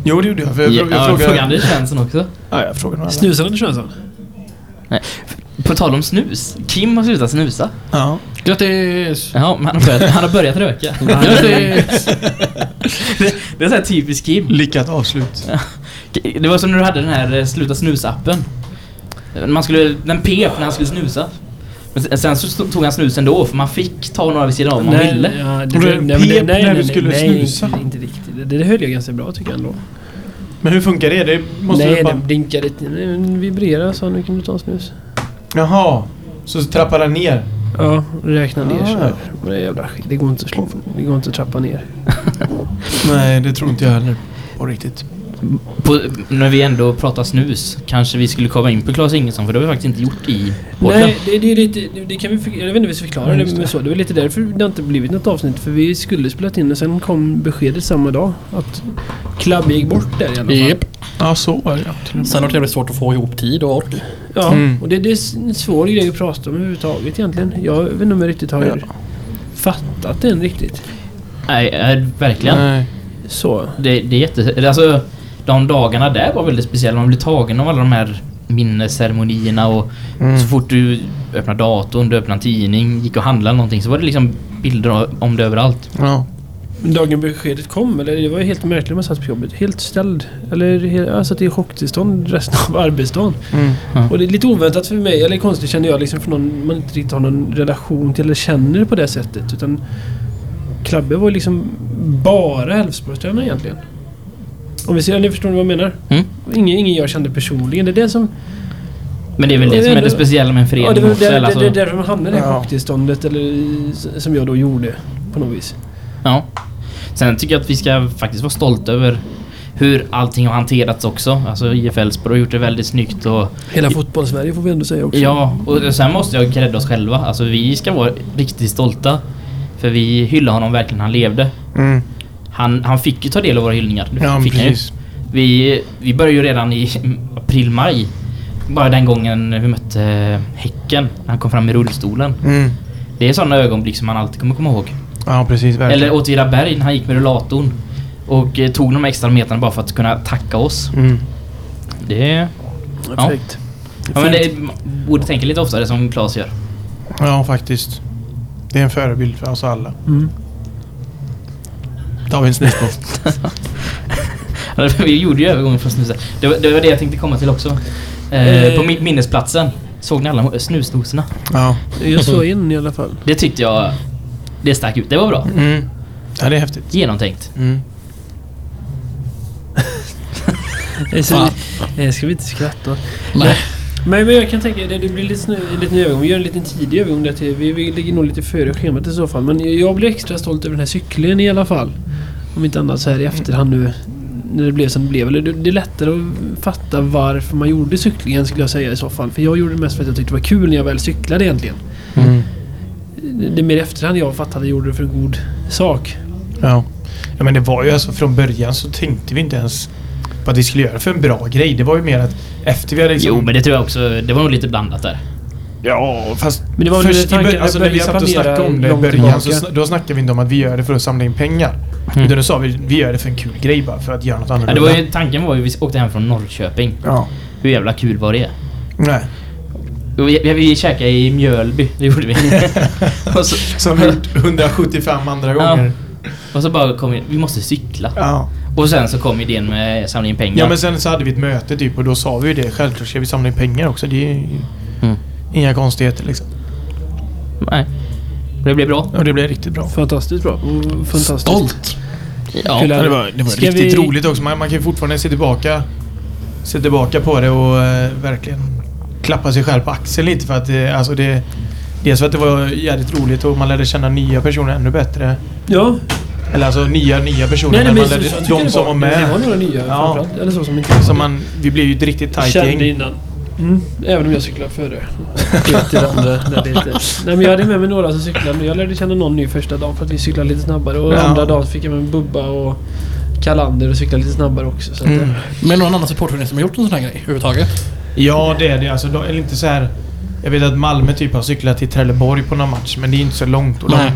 Jo det gjorde jag. För jag, Ja, jag, jag ja, frågade... fråga Anders Svensson också. Ja, jag frågade några andra. Snusar Anders Svensson? På tal om snus. Kim har slutat snusa. Ja. Grattis! Ja, men han har börjat, han har börjat röka. Grattis! det, det är så här typiskt Kim. Lyckat avslut. Det var som när du hade den här eh, sluta snus-appen. Man skulle, den pep när han skulle snusa. Men sen- så tog han snus ändå för man fick ta några vid sidan av om man ville. Ja, det, det, nej, nej, när nej, du skulle nej, snusa? Inte, inte riktigt. Det, det höll jag ganska bra tycker jag ändå. Men hur funkar det? Det måste nej, du bara... den blinkade lite. Nej, Den vibrerade så nu kan du ta en snus. Jaha. Så trappar den ner? Ja, räkna ner så Ah. här. Men det är jävla. Det går inte att slå. Det går inte att trappa ner. Nej, det tror inte jag heller. På riktigt. På, när vi ändå pratar snus kanske vi skulle komma in på Claes Ingesson för det har vi faktiskt inte gjort i podden. Nej, det, det är lite... Det, det kan vi... Jag vet inte om vi ska förklara Ja, det, men så. Det var lite därför det har inte blivit något avsnitt. För vi skulle spelat in och sen kom beskedet samma dag att Club gick bort där i alla fall. Japp. Ja, så var det ja. Sen har det blivit svårt att få ihop tid och ork. Ja, Mm. och det, det är en svår grej att prata om överhuvudtaget egentligen. Jag vet inte om jag riktigt har Ja. fattat den riktigt. Nej, eh, verkligen. Nej. Så. Det, det är jätte... Alltså, de dagarna där var väldigt speciella. Man blev tagen av alla de här minnesceremonierna och Mm. så fort du öppnade datorn, du öppnade en tidning, gick och handlade någonting så var det liksom bilder om det överallt. Ja. Dagen beskedet kom, eller det var ju helt märkligt när man satt på jobbet. Helt ställd. Eller jag satt i chocktillstånd resten av arbetsdagen. Mm. Och det är lite oväntat för mig, eller konstigt känner jag liksom för någon man inte riktigt har någon relation till eller känner på det sättet. Utan Klabbe var liksom bara Älvsborgstränare egentligen. Om vi ser, eller förstår ni vad jag menar? Mm. Ingen, ingen jag kände personligen. Det är det som... Men det är väl det som är det- speciella med en förening Ja, det, var, också. det, det, alltså, det är därför man hamnade i det här Ja. chocktillståndet. Eller som jag då gjorde. På något vis. Ja. Sen tycker jag att vi ska faktiskt vara stolta över hur allting har hanterats också. Alltså IF Elfsborg har gjort det väldigt snyggt och Hela fotbollssverige får vi ändå säga också. ja, och sen måste jag credda oss själva. Alltså vi ska vara riktigt stolta. För vi hyllar honom verkligen, han levde. Mm. Han, han fick ju ta del av våra hyllningar. Ja, fick precis. Vi, vi började ju redan i april-maj. Bara den gången vi mötte Häcken. när Han kom fram i rullstolen. Mm. Det är sådana ögonblick som man alltid kommer komma ihåg. Ja, precis. Verkligen. Eller Åtvidaberg när han gick med rullatorn. Och eh, tog de extra metrarna bara för att kunna tacka oss. Mm. Det är... Ja. Perfekt. Ja, men det man borde tänka lite oftare som Claes gör. Ja, faktiskt. Det är en förebild för oss alla. Mm. Tar vi en snus på. Vi gjorde ju övergången från snuset. Det var, det var det jag tänkte komma till också. Eh, Eh. på min- minnesplatsen. Såg ni alla snusdoserna? Ja. Jag såg in i alla fall. Det tyckte jag... Det stack ut. Det var bra. Mm. Ja, det är häftigt. Genomtänkt. Mm. Eh, Så, eh, ska vi inte skratta? Nej. Men, men jag kan tänka, det, det blir lite snö, en liten övergång. Vi gör en liten tidig övergång där till. Vi, vi ligger nog lite före schemat i så fall. Men jag- jag blir extra stolt över den här cykeln i alla fall. Om inte annat så här i efterhand nu. När det blev som det blev. Eller det, det är lättare att fatta varför man gjorde cyklingen skulle jag säga i så fall. För jag gjorde det mest för att jag tyckte det var kul när jag väl cyklade egentligen. Mm. Det, det är mer i efterhand jag fattade att jag gjorde det för en god sak. Ja. ja, men det var ju alltså från början så tänkte vi inte ens på att vi skulle göra för en bra grej. Det var ju mer att efter vi hade liksom... Jo, men det tror jag också. Det var nog lite blandat där. Ja, fast Men det var väl först tanken alltså när vi satt och snackade om det i början så då snackade vi inte om att vi gör det för att samla in pengar. Mm. Utan då sa vi vi gör det för en kul grej bara, för att göra något Ja, annorlunda. det var ju, tanken var ju vi åkte hem från Norrköping. Ja. Hur jävla kul var det? Nej. Vi, vi, vi käkade i Mjölby, det gjorde vi. så, Som vi gjort 175 andra gånger. och så bara kom vi, vi måste cykla. Ja. Och sen så kom idén med samla in pengar. Ja men sen så hade vi ett möte typ och då sa vi ju det. Självklart ska vi samla in pengar också. Det är ju. Inga konstigheter liksom. Nej. Det blev bra. Och det blev riktigt bra. Fantastiskt bra. Och Fantastiskt. Stolt. Ja. Kul. Ja, det var, det var riktigt vi- roligt också. Man, man kan ju fortfarande se tillbaka, se tillbaka på det och eh, verkligen klappa sig själv på axeln lite för att det, alltså det Dels för att det var jävligt roligt och man lärde känna nya personer ännu bättre. Ja. Eller alltså nya, nya personer. Nej, nej, men man så, lärde, så, tycker de som var med. Det var några nya Ja. framförallt. Eller så som inte Så man, vi blev ju ett riktigt tajt kände gäng. innan. Mm. Även om jag cyklade före. Helt till det andra, när det inte... Nej men jag hade med mig några som cyklade. Jag lärde känna någon ny första dagen för att vi cyklade lite snabbare. Och Ja. andra dagen fick jag med mig Bubba och Kalander och cyklade lite snabbare också. Så att, Mm. Men någon annan supportförening som har gjort en sån här grej överhuvudtaget? Ja, det är det. Alltså, de, eller inte så här. Jag vet att Malmö typ har cyklat till Trelleborg på någon match, men det är inte så långt. Och de, Nej.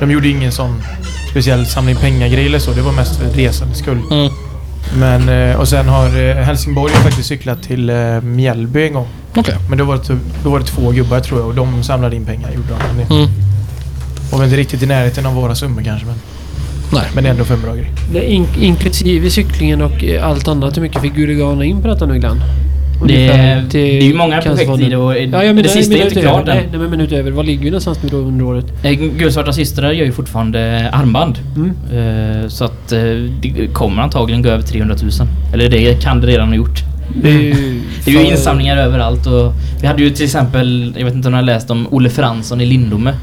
de gjorde ingen sån speciell samla in pengar-grej eller så. Det var mest för resandets skull. Mm. Men, eh, och sen har eh, Helsingborg faktiskt cyklat till eh, Mjällby en gång. Okej. Men då var, det, typ- då var det två gubbar tror jag och de samlade in pengar. Gjorde de. Mm. var väl inte riktigt i närheten av våra summor kanske. Men, Nej. men ändå för en bra grej. In, inklusive cyklingen och allt annat. Hur mycket fick Gurigana in på detta nu Glenn? Det, Ungefär det är ju många projekt i det och Ja, jag det sista är inte utöver. klart Nej, än. nej, men minut över. Var ligger vi någonstans nu då under året? Eh, Gulsvarta systrar gör ju fortfarande armband. Mm. Eh, Så att eh, det kommer antagligen gå över 300 000. Eller det kan det redan ha gjort. Det är ju... Det är ju insamlingar överallt och vi hade ju till exempel, jag vet inte om ni har läst om Olle Fransson i Lindome.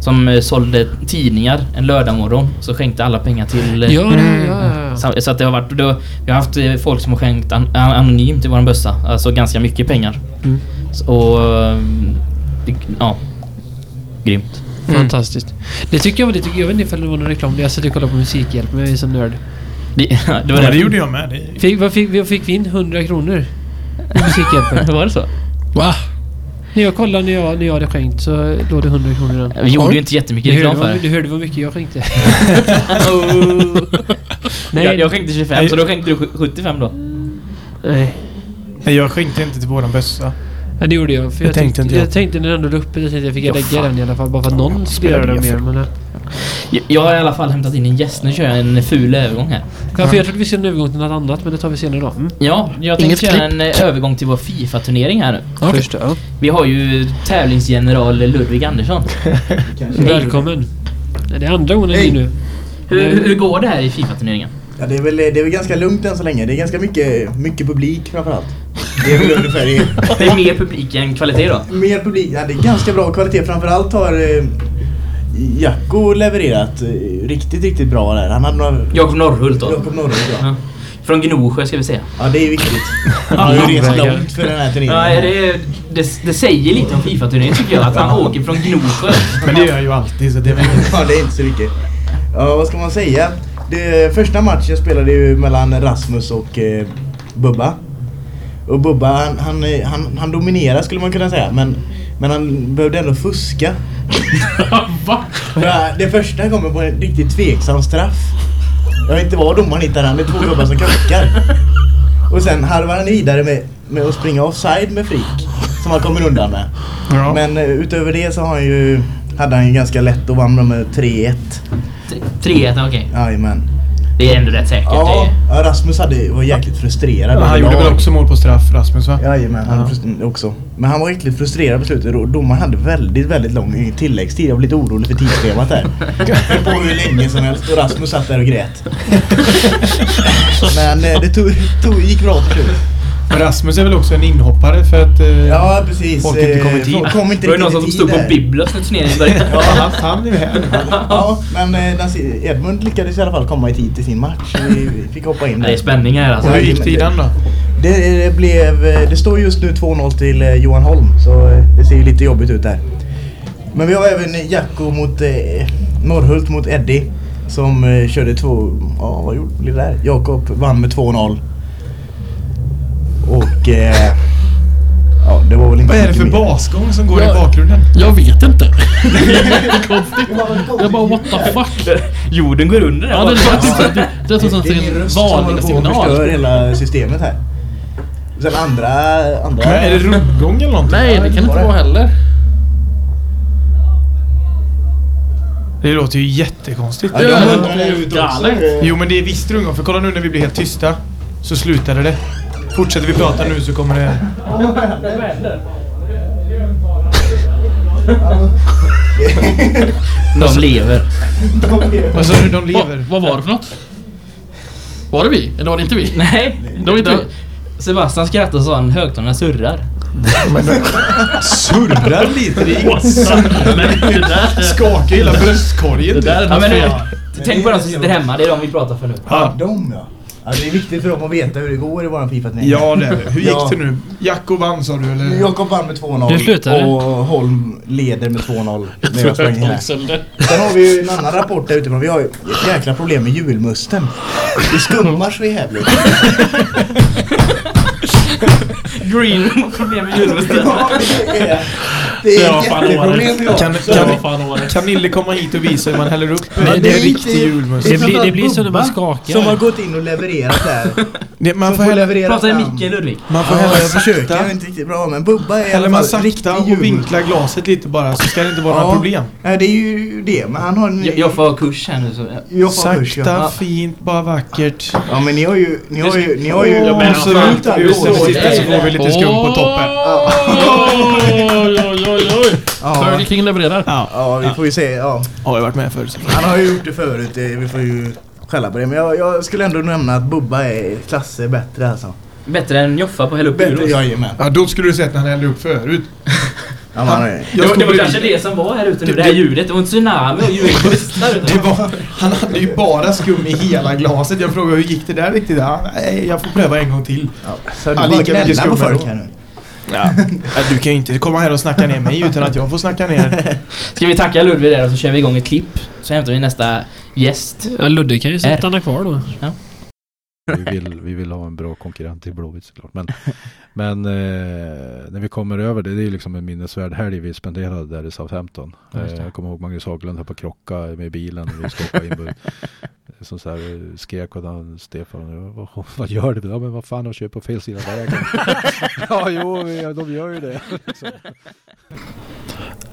Som eh, sålde tidningar en lördagmorgon. Så skänkte alla pengar till... eh, Ja, det, ja, ja, ja. Så, att det har varit... Det, vi har haft eh, folk som har skänkt an, an, anonymt i våran bössa. Alltså ganska mycket pengar. Mm. Så, Och... det, ja. Grymt. Fantastiskt. Det tycker jag var lite... Jag vet inte ifall det var någon reklam. Jag satt och kollade på Musikhjälp men jag är så nörd. Det, det var Ja, det gjorde jag med. Det, Fick, vad fick, vad fick vi in? 100 kronor? Musikhjälpen. Var det så? Va? När jag kollade när jag, när jag hade skänkt så låg det 100 kronor i den. Vi gjorde ju inte jättemycket Du reklam hörde, för du hörde vad mycket jag skänkte. Nej, jag, jag skänkte 25 Nej. så då skänkte du 75 då? Nej. nej, jag skänkte inte till våran bössa. Ja, det gjorde jag. För jag, tänkte tänkte, inte jag. jag tänkte när den ändå låg uppe, jag tänkte jag fick Ja, lägga den i alla fall. Bara för att någon det för? mer. Men, Jag, har i alla fall hämtat in en gäst. Nu kör jag en ful övergång här. ja, för jag trodde vi skulle en övergång till något annat, men det tar vi senare då. Mm. Ja, jag Inget tänkte köra en eh, övergång till vår Fifa-turnering här nu. Okej. Först ja. Vi har ju tävlingsgeneral Ludvig Andersson. Välkommen. Det är andra gången ni nu. Hur, hur går det här i Fifa-turneringen? Ja, det, är väl, det är väl ganska lugnt än så länge. Det är ganska mycket, mycket publik framförallt. Det är väl ungefär det. Det är mer publik än kvalitet då? Mer publik. Ja, det är ganska bra kvalitet. Framförallt har eh, Jacko levererat eh, riktigt, riktigt bra där. Han hade några... Jakob Norrhult då? Jakob Norrhult ja. Ja. Från Gnosjö ska vi säga. Ja, det är viktigt. Han har ju rest långt för den här turneringen. Ja, det, det, det säger lite om Fifa-turneringen tycker jag. Att han åker från Gnosjö. Men det gör jag ju alltid så det är väl. Ja, det är inte så mycket. Ja, vad ska man säga? Det, första matchen spelade ju mellan Rasmus och eh, Bubba. Och Bubba, han, han, han, han dominerar skulle man kunna säga. Men, men han behövde ändå fuska. Va? Ja, det första kommer på en riktigt tveksam straff. Jag vet inte vad domaren hittar han. Det är två gubbar som krockar. Och sen harvar han vidare med, med att springa offside med Frick. Som han kommer undan med. Ja. Men eh, utöver det så har han ju, hade han ju ganska lätt vann de med 3-1. 3-1, okej. Jajamän. Det är ändå rätt säkert. Ja, Det ja, Rasmus hade, var jäkligt frustrerad. Han gjorde väl också mål på straff, Rasmus va? Jajamän, han Ja. också. Men han var riktigt frustrerad på slutet och domaren hade väldigt, väldigt lång tilläggstid. Jag var lite orolig för tidsschemat där. Det höll på hur länge som helst och Rasmus satt där och grät. Men eh, det tog, tog, gick bra till slut. Rasmus är väl också en inhoppare för att... eh, Ja, precis. Folk inte kom i Eh, tid. folk kom inte Det var ju någon som i stod på där. Biblos när turneringen började. Ja, han, han är ju här. Ja, men eh, Edmund lyckades i alla fall komma i tid till sin match. Vi fick hoppa in Det är spänning här alltså. Och hur gick det i den då? Det, det blev... Det står just nu 2-0 till eh, Johan Holm, så eh, det ser ju lite jobbigt ut där. Men vi har även Jacko mot eh, Norrhult mot Eddie. Som eh, körde två... Ja, vad gjorde det där? Jakob vann med 2-0. Och... Eh, ja, det var väl inte Vad är det för mer. basgång som går Ja. i bakgrunden? Jag vet inte. Det är jättekonstigt. Jag bara what the fuck. Jorden går under där Ja, det är borta. faktiskt det. Det är som Det en som att varningssignal. förstör hela systemet här. Sen andra... andra Men är det rundgång eller någonting? Nej, det kan inte vara heller. Det låter ju jättekonstigt. Ja, det är ut också. galet. Jo men det är visst rundgång, för kolla nu när vi blir helt tysta. Så slutade det. Fortsätter vi prata nu så kommer det... De lever. Vad sa du? De lever? Vad, vad var det för något? Var det vi? Eller var det inte vi? Nej. Var inte. Sebastian skrattade och sa han högtalarna surrar. Surrar lite. Det är inget skakar hela bröstkorgen. Det där är Ja, men, tänk på de som sitter hemma, det är de vi pratar för nu. Ja, de ja. Ja. Det är viktigt för dem att veta hur det går i våran Fifa-turnering. Ja det är det. Hur gick Ja. det nu? Jacko vann sa du eller? Jakob vann med 2-0. Hur slutade det? Och Holm leder med 2-0. När jag sprang här. Sen har vi ju en annan rapport där utifrån. Vi har ju ett jäkla problem med julmusten. Det skummar så jävligt. Green problem med julmusten. Det är, det Det ett jätteproblem vi har. Kan, Det Nille komma hit och visa hur man häller upp Men en det är riktig julmust? Det blir, det blir så när man skakar. Som har gått in och levererat där. Det, man Som får leverera Prata i micken Ludvig. man får Ja, hälla jag försöker. Jag är inte riktigt bra men Bubba är Häller man sakta och vinklar glaset lite bara så ska det inte vara några problem. Ja, det är ju det. Men han har en... Jag, jag får ha kurs här nu så... jag får hörs, Sakta, ja. fint, bara vackert. Ja men ni har ju... Ni har ju... Ni har ju... Åh, men sista så får vi lite skum på toppen. Oj, oj, oj, oj. Ja, Burger King levererar. ja, vi får ju se. Ja. Har jag varit med förut. Han har ju gjort det förut. Vi får ju skälla på det. Men jag, jag skulle ändå nämna att Bubba är klasser bättre alltså. Bättre än Joffa på Hello Bättre, Pyros. jajamän. Ja, då skulle du sett när han hällde upp förut. Ja, man är, Det Jag var, det kanske det som var här ute nu, Det- det här det- ljudet. Det var en tsunami och ljudkvistar. Det var, han hade ju bara skum i hela glaset. Jag frågade hur gick det där riktigt? Ja, nej, jag får pröva en gång till. ja, så du Ja, bara lika mycket gnälla på skum folk här nu. Ja. Du kan ju inte komma här och snacka ner mig utan att jag får snacka ner. Ska vi tacka Ludvig där och så kör vi igång ett klipp. Så hämtar vi nästa gäst. Ja, Ludde kan ju stanna kvar då. Vi vill, vi vill ha en bra konkurrent till Blåvitt såklart. Men, men eh, när vi kommer över det, det är liksom en minnesvärd helg vi spenderade där i Southampton. Eh, jag kommer ihåg Magnus Haglund höll på att krocka med bilen när vi in. Som så här, eh, skrek åt han Stefan, vad, vad gör du? Ja men vad fan, de kör på fel sida vägen. ja jo, de gör ju det.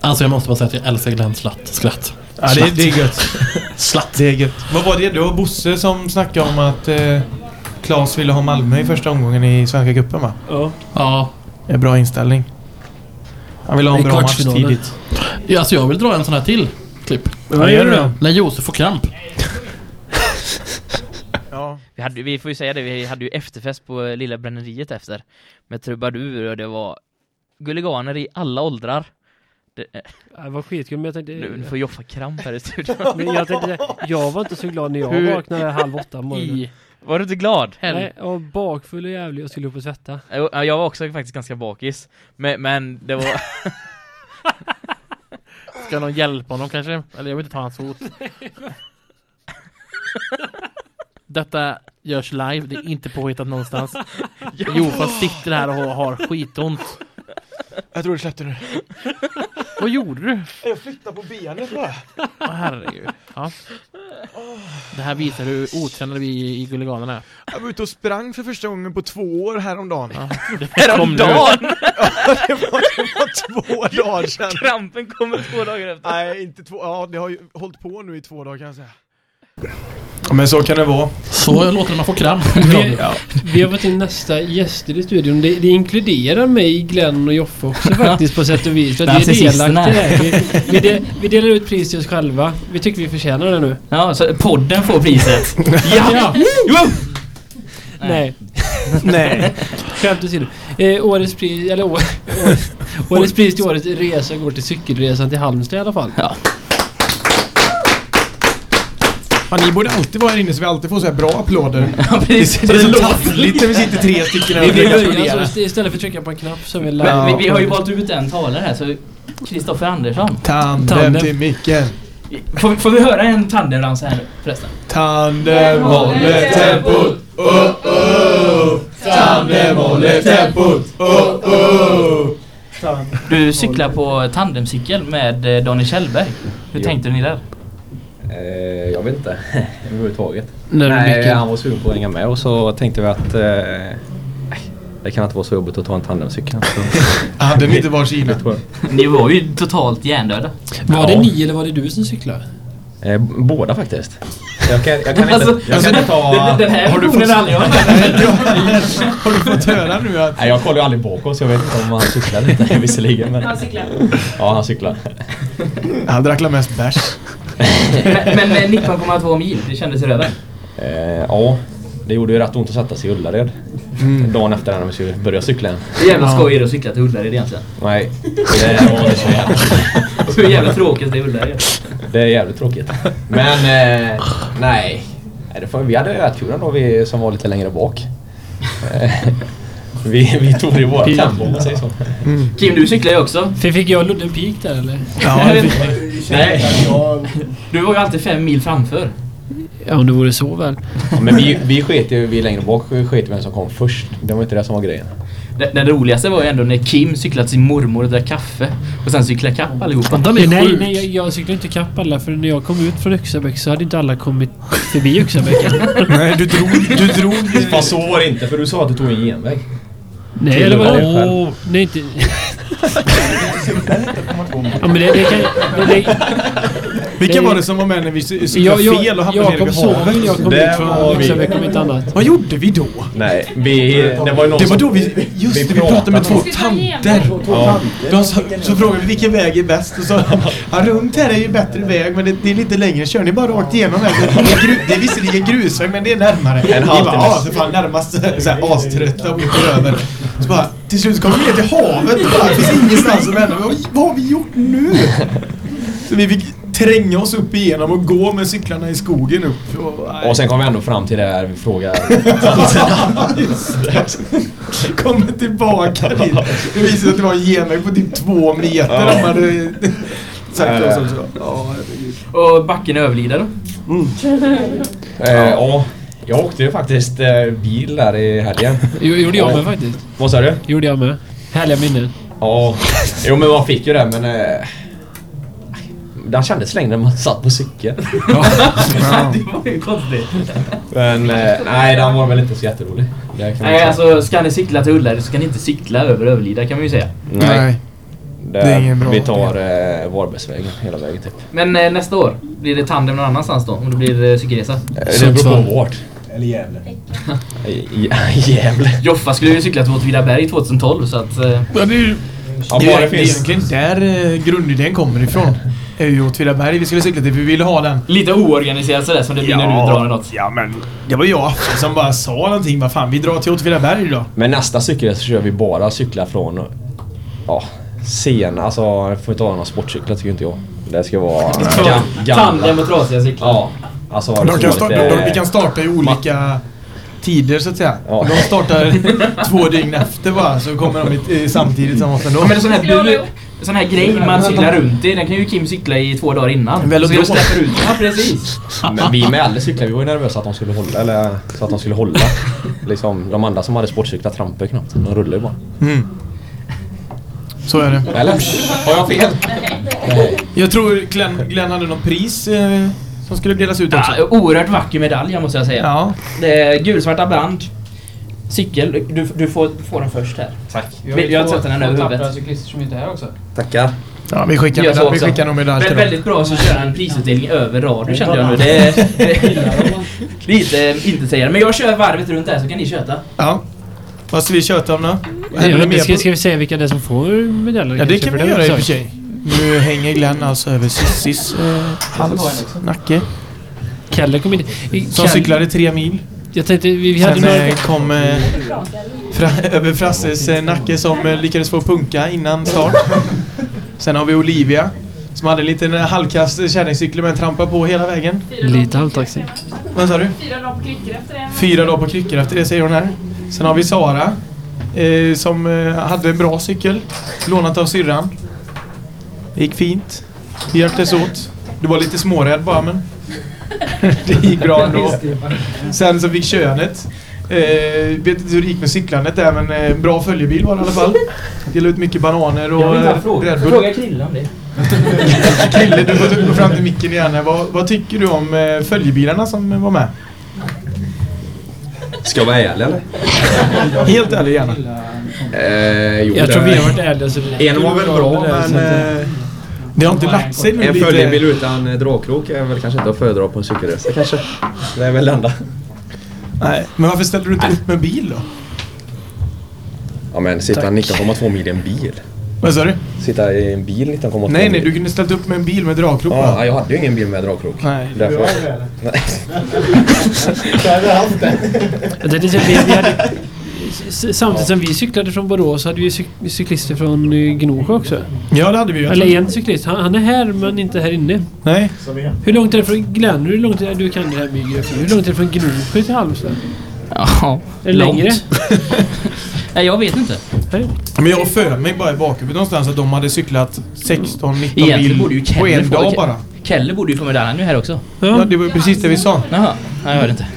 Alltså jag måste bara säga att jag älskar Glenns slatt. skratt. Ja, det, det är gött. Slatt. Det är gött. Vad var det? Det var Bosse som snackade om att eh, Claes ville ha Malmö i första omgången i Svenska cupen va? Ja. Det är bra inställning. Han vill ha en bra match tidigt. ja. Alltså jag vill dra en sån här till klipp. Ja, gör det då. När Josef får kramp. Ja. Vi, hade, vi får ju säga det, vi hade ju efterfest på Lilla Bränneriet efter. Med trubadur och det var guliganer i alla åldrar. Det, eh, Det var skitkul men jag tänkte... nu får Joffa kramp här i studion. Men jag tänkte, jag var inte så glad när jag Hur- vaknade halv åtta morgonen. I Var du inte glad? Nej, jag var bakfull och jävlig och skulle upp och svetta. Jo, ja, Jag var också faktiskt ganska bakis. Men, men det var... Ska någon hjälpa honom kanske? Eller jag vill inte ta hans hot. Detta görs live, det är inte påhittat någonstans. Jofa sitter här och har skitont. Jag tror det släppte nu. Vad gjorde du? Jag flyttade på benet bara. Åh herregud. Ja. Det här visar hur otränade vi i Gulliganerna är. Jag var ute och sprang för första gången på två år häromdagen. Ja, det kom nu. Häromdagen! det, var, det var två dagar sedan. Krampen kommer två dagar efter. Nej, inte två. Ja, det har ju hållit på nu i två dagar kan jag säga. Ja, men så kan det vara. Så låter man få kramp. Vi, vi har fått in nästa gäster i studion. Det, det inkluderar mig, Glenn och Joffe också faktiskt på sätt och vis. För att vi är delaktiga. Vi, vi, de, vi delar ut pris till oss själva. Vi tycker vi förtjänar det nu. Ja, så podden får priset. Ja! Jo! Nej. Nej. Skämt åsido. Eh, årets pris, eller år, årets, årets pris till årets resa går till cykelresan till Halmstad i alla fall. Ja. Ja, ni borde alltid vara här inne så vi alltid får så här bra applåder. Ja, precis. Det är så taffligt när vi sitter tre stycken här Vi och vill börja applådera. så istället för att trycka på en knapp så vi Men vi, vi har ju valt ut en talare här, så Kristoffer Andersson. Tandem Tandem. till micken. Får, får vi höra en tandemramsa här nu förresten? Tandem håller tempot, oh oh. Tandem håller tempot, oh oh. Du cyklar på tandemcykel med eh, Daniel Kjellberg. Hur Jo. tänkte ni där? Eh, jag vet inte överhuvudtaget. Nej, in. han var sugen på att hänga med och så tänkte vi att eh, nej, det kan inte vara så jobbigt att ta en tandemcykel. Hade ni inte? Det tror jag. Ni var ju totalt hjärndöda. Var det Ja. ni eller var det du som cyklade? Eh, båda faktiskt. Jag kan, jag kan inte, Alltså, jag kan inte ta... den, den här Har du fått- har aldrig hört. Har du fått höra nu att... Nej, jag kollar ju aldrig bakåt så jag vet inte om han cyklar lite visserligen. Men, Han cyklar. ja, han cyklar. Han drack mest bärs. Men, men med 19,2 mil, det kändes ju röven. Eh, ja, det gjorde ju rätt ont att sätta sig i Ullared. Dagen efter när vi skulle börja cykla igen. Det är jävla skoj är det att cykla till Ullared egentligen. Nej, det var inte så jävla Så jävla tråkigt det är Ullared. Det är jävligt tråkigt. Men eh, nej. Det vi hade rätt kul ändå vi som var lite längre bak. Vi, vi tog det i våra tempo om man säger så. Kim, du cyklar ju också. Fick fick jag Ludde Peak där eller? Ja, det fick. Nej. Du var ju alltid fem mil framför. Ja, om det vore så väl. Ja, men vi, vi sket ju, vi längre bak sket vem som kom först. Det var inte det som var grejen. Den, den roligaste var ju ändå när Kim cyklade till sin mormor och drack kaffe. Och sen cyklade kapp allihopa. De är nej, nej, jag, jag cyklade inte kapp alla för när jag kom ut från Yxabäck så hade inte alla kommit förbi Yxabäcken. Nej, du drog... Du drog... Fast så var det inte för du sa att du tog en genväg. Nej, eller var dig det? inte... ja, men det, det kan... Det, det, Vilka det- var det som var med när vi cyklade jag, fel och hamnade nere vid havet? jag kom Det ut var från vi. Yxabäck om inte annat. Vad gjorde vi då? Nej, vi, det var någon Det var då vi... Just det, vi pratade med två Vi tanter. Ja. De sa, så frågade vi vilken väg är bäst och så ja, runt här är ju bättre väg men det, det är lite längre. Kör ni bara rakt igenom vägen? Det är, gru, det är visserligen grusväg men det är närmare. Vi bara, halvtimme. ja för fan närmast så här aströtta och åker över. Så bara, till slut kommer vi ner till havet och bara, det finns ingenstans att vända. Vad, vad har vi gjort nu? Så vi fick tränga oss upp igenom och gå med cyklarna i skogen upp. Och. Och sen kom vi ändå fram till det här vi frågade. Kommer tillbaka dit. Det visade sig att det var en genväg på typ två meter. Ja. De hade sagt oss också. Ja. Och backen Överlida då? Eh, ja, jag åkte ju faktiskt eh, bil där i helgen. Jo, gjorde jag med faktiskt. Vad sa du? Gjorde jag med. Härliga minnen. Ja, jo men man fick ju det men... Eh, den kändes längre när man satt på cykeln. det var ju konstigt. Men eh, nej, den var väl inte så jätterolig. Det kan man Nej, alltså ska ni cykla till Ullared så ska ni inte cykla över Överlida kan man ju säga. Nej. Det, det är ingen bra Vi tar eh, Varbergsvägen hela vägen typ. Men eh, nästa år, blir det tandem någon annanstans då? Om det blir eh, cykelresa? Eh, Det beror på vart. Eller Gävle. Gävle. Joffa skulle ju cykla till Åtvidaberg 2012 så att... Eh, Ja, det är ju Ja, det är, det egentligen där eh, grundidén kommer ifrån. Är ju Åtvidaberg vi skulle cykla till vi ville ha den. lite oorganiserat sådär som det blir när du drar något. Ja, men det var jag som bara sa någonting. Vad fan, vi drar till Åtvidaberg då. Men nästa cykelresa så kör vi bara cykla från... Ja, sen. Alltså, det får inte vara några sportcyklar tycker inte jag. Det ska vara... Tandem och trasiga cyklar. Ja. Alltså, De kan starta, lite- de, vi kan starta i olika tider så att säga. Ja. De startar två dygn efter bara så kommer de i, i, samtidigt som oss ändå. Ja, men en sån här, en sån här grej man cyklar runt i, den kan ju Kim cykla i två dagar innan. Så jag släpper ut Ja, precis. Men vi med äldre cyklar, vi var ju nervösa att de skulle hålla, eller så att de skulle hålla. liksom, de andra som hade sportcyklar trampade knappt. De rullade ju bara. Mm. Så är det. Eller? Har jag fel? Nej. Jag tror Glenn, Glenn hade någon pris eh, som skulle delas ut också. Ja, oerhört vacker medalj måste jag säga. Ja. Det är gulsvarta band. Cykel. Du, du får, får den först här. Tack. Vi, jag har satt den här över huvudet. cyklister som inte är här också. Tackar. Ja, vi skickar, medalj, vi skickar nog medalj till. Väldigt bra att köra en prisutdelning över radio kände jag nu. Det är, lite inte sägare. Men jag kör varvet runt där så kan ni köta. Ja. Vad ska vi köta om då? Ska, ska vi säga vilka det är som får medaljer? Ja, det kan vi göra i och för sig. Nu hänger Glenn alltså över Sissis eh, hals, nacke. Kalle kom in. Som Kalle- cyklade tre mil. Jag tänkte, vi, vi hade Sen några... eh, kom eh, fra, över Frasses eh, nacke som eh, lyckades få punka innan start. Sen har vi Olivia som hade en liten eh, halvkass kärringcykel men trampade på hela vägen. Lite halvtaxi. Vad sa du? Fyra dagar på kryckor efter det. Fyra dagar på kryckor efter det säger hon här. Sen har vi Sara eh, som eh, hade en bra cykel. Lånat av syrran. Det gick fint. Vi hjälptes åt. Du var lite smårädd bara men det gick bra ändå. Sen så fick könet Eh, vet inte hur det gick med cyklandet där men eh, bra följebil var det i alla fall. Delade ut mycket bananer och eh, fråga. Red Bull. fråga Krille om det. Krille, du får gå fram till micken igen. Vad, vad tycker du om eh, följebilarna som var med? Ska jag vara ärlig eller? Helt ärlig gärna. Eh, jo, Jag tror vi har varit ärliga så det En var väl bra men... Det har inte lagt sig nu En lite. följebil utan eh, dragkrok är väl kanske inte att föredra på en cykelresa kanske. Det är väl det enda. Nej, men varför ställde du inte upp med bil då? Ja men sitta 19,2 mil i en bil. Vad sa du? Sitta i en bil 19,2 Nej, nej, du kunde ställt upp med en bil med dragkrok Ja, bara. jag hade ju ingen bil med dragkrok. Nej, Därför... du har det. Nej. Jag tänkte säga, vi, vi hade, s- samtidigt som vi cyklade från Borås så hade vi cyk- cyklister från eh, Gnosjö också. Ja, det hade vi ju. Eller en cyklist. Han, han är här men inte här inne. Nej. Hur långt är det från Glenn? Hur långt är du kan det här med geografi. Hur långt är det från Gnosjö till Halmstad? Ja, Är det längre? Nej, jag vet inte. Men jag har för mig bara i bakhuvudet någonstans att de hade cyklat 16-19 Egentligen mil borde ju på en dag det. bara. Kelle borde ju få medalj. Han är ju här också. Ja, det var precis det vi sa. Jaha, nej jag hörde inte.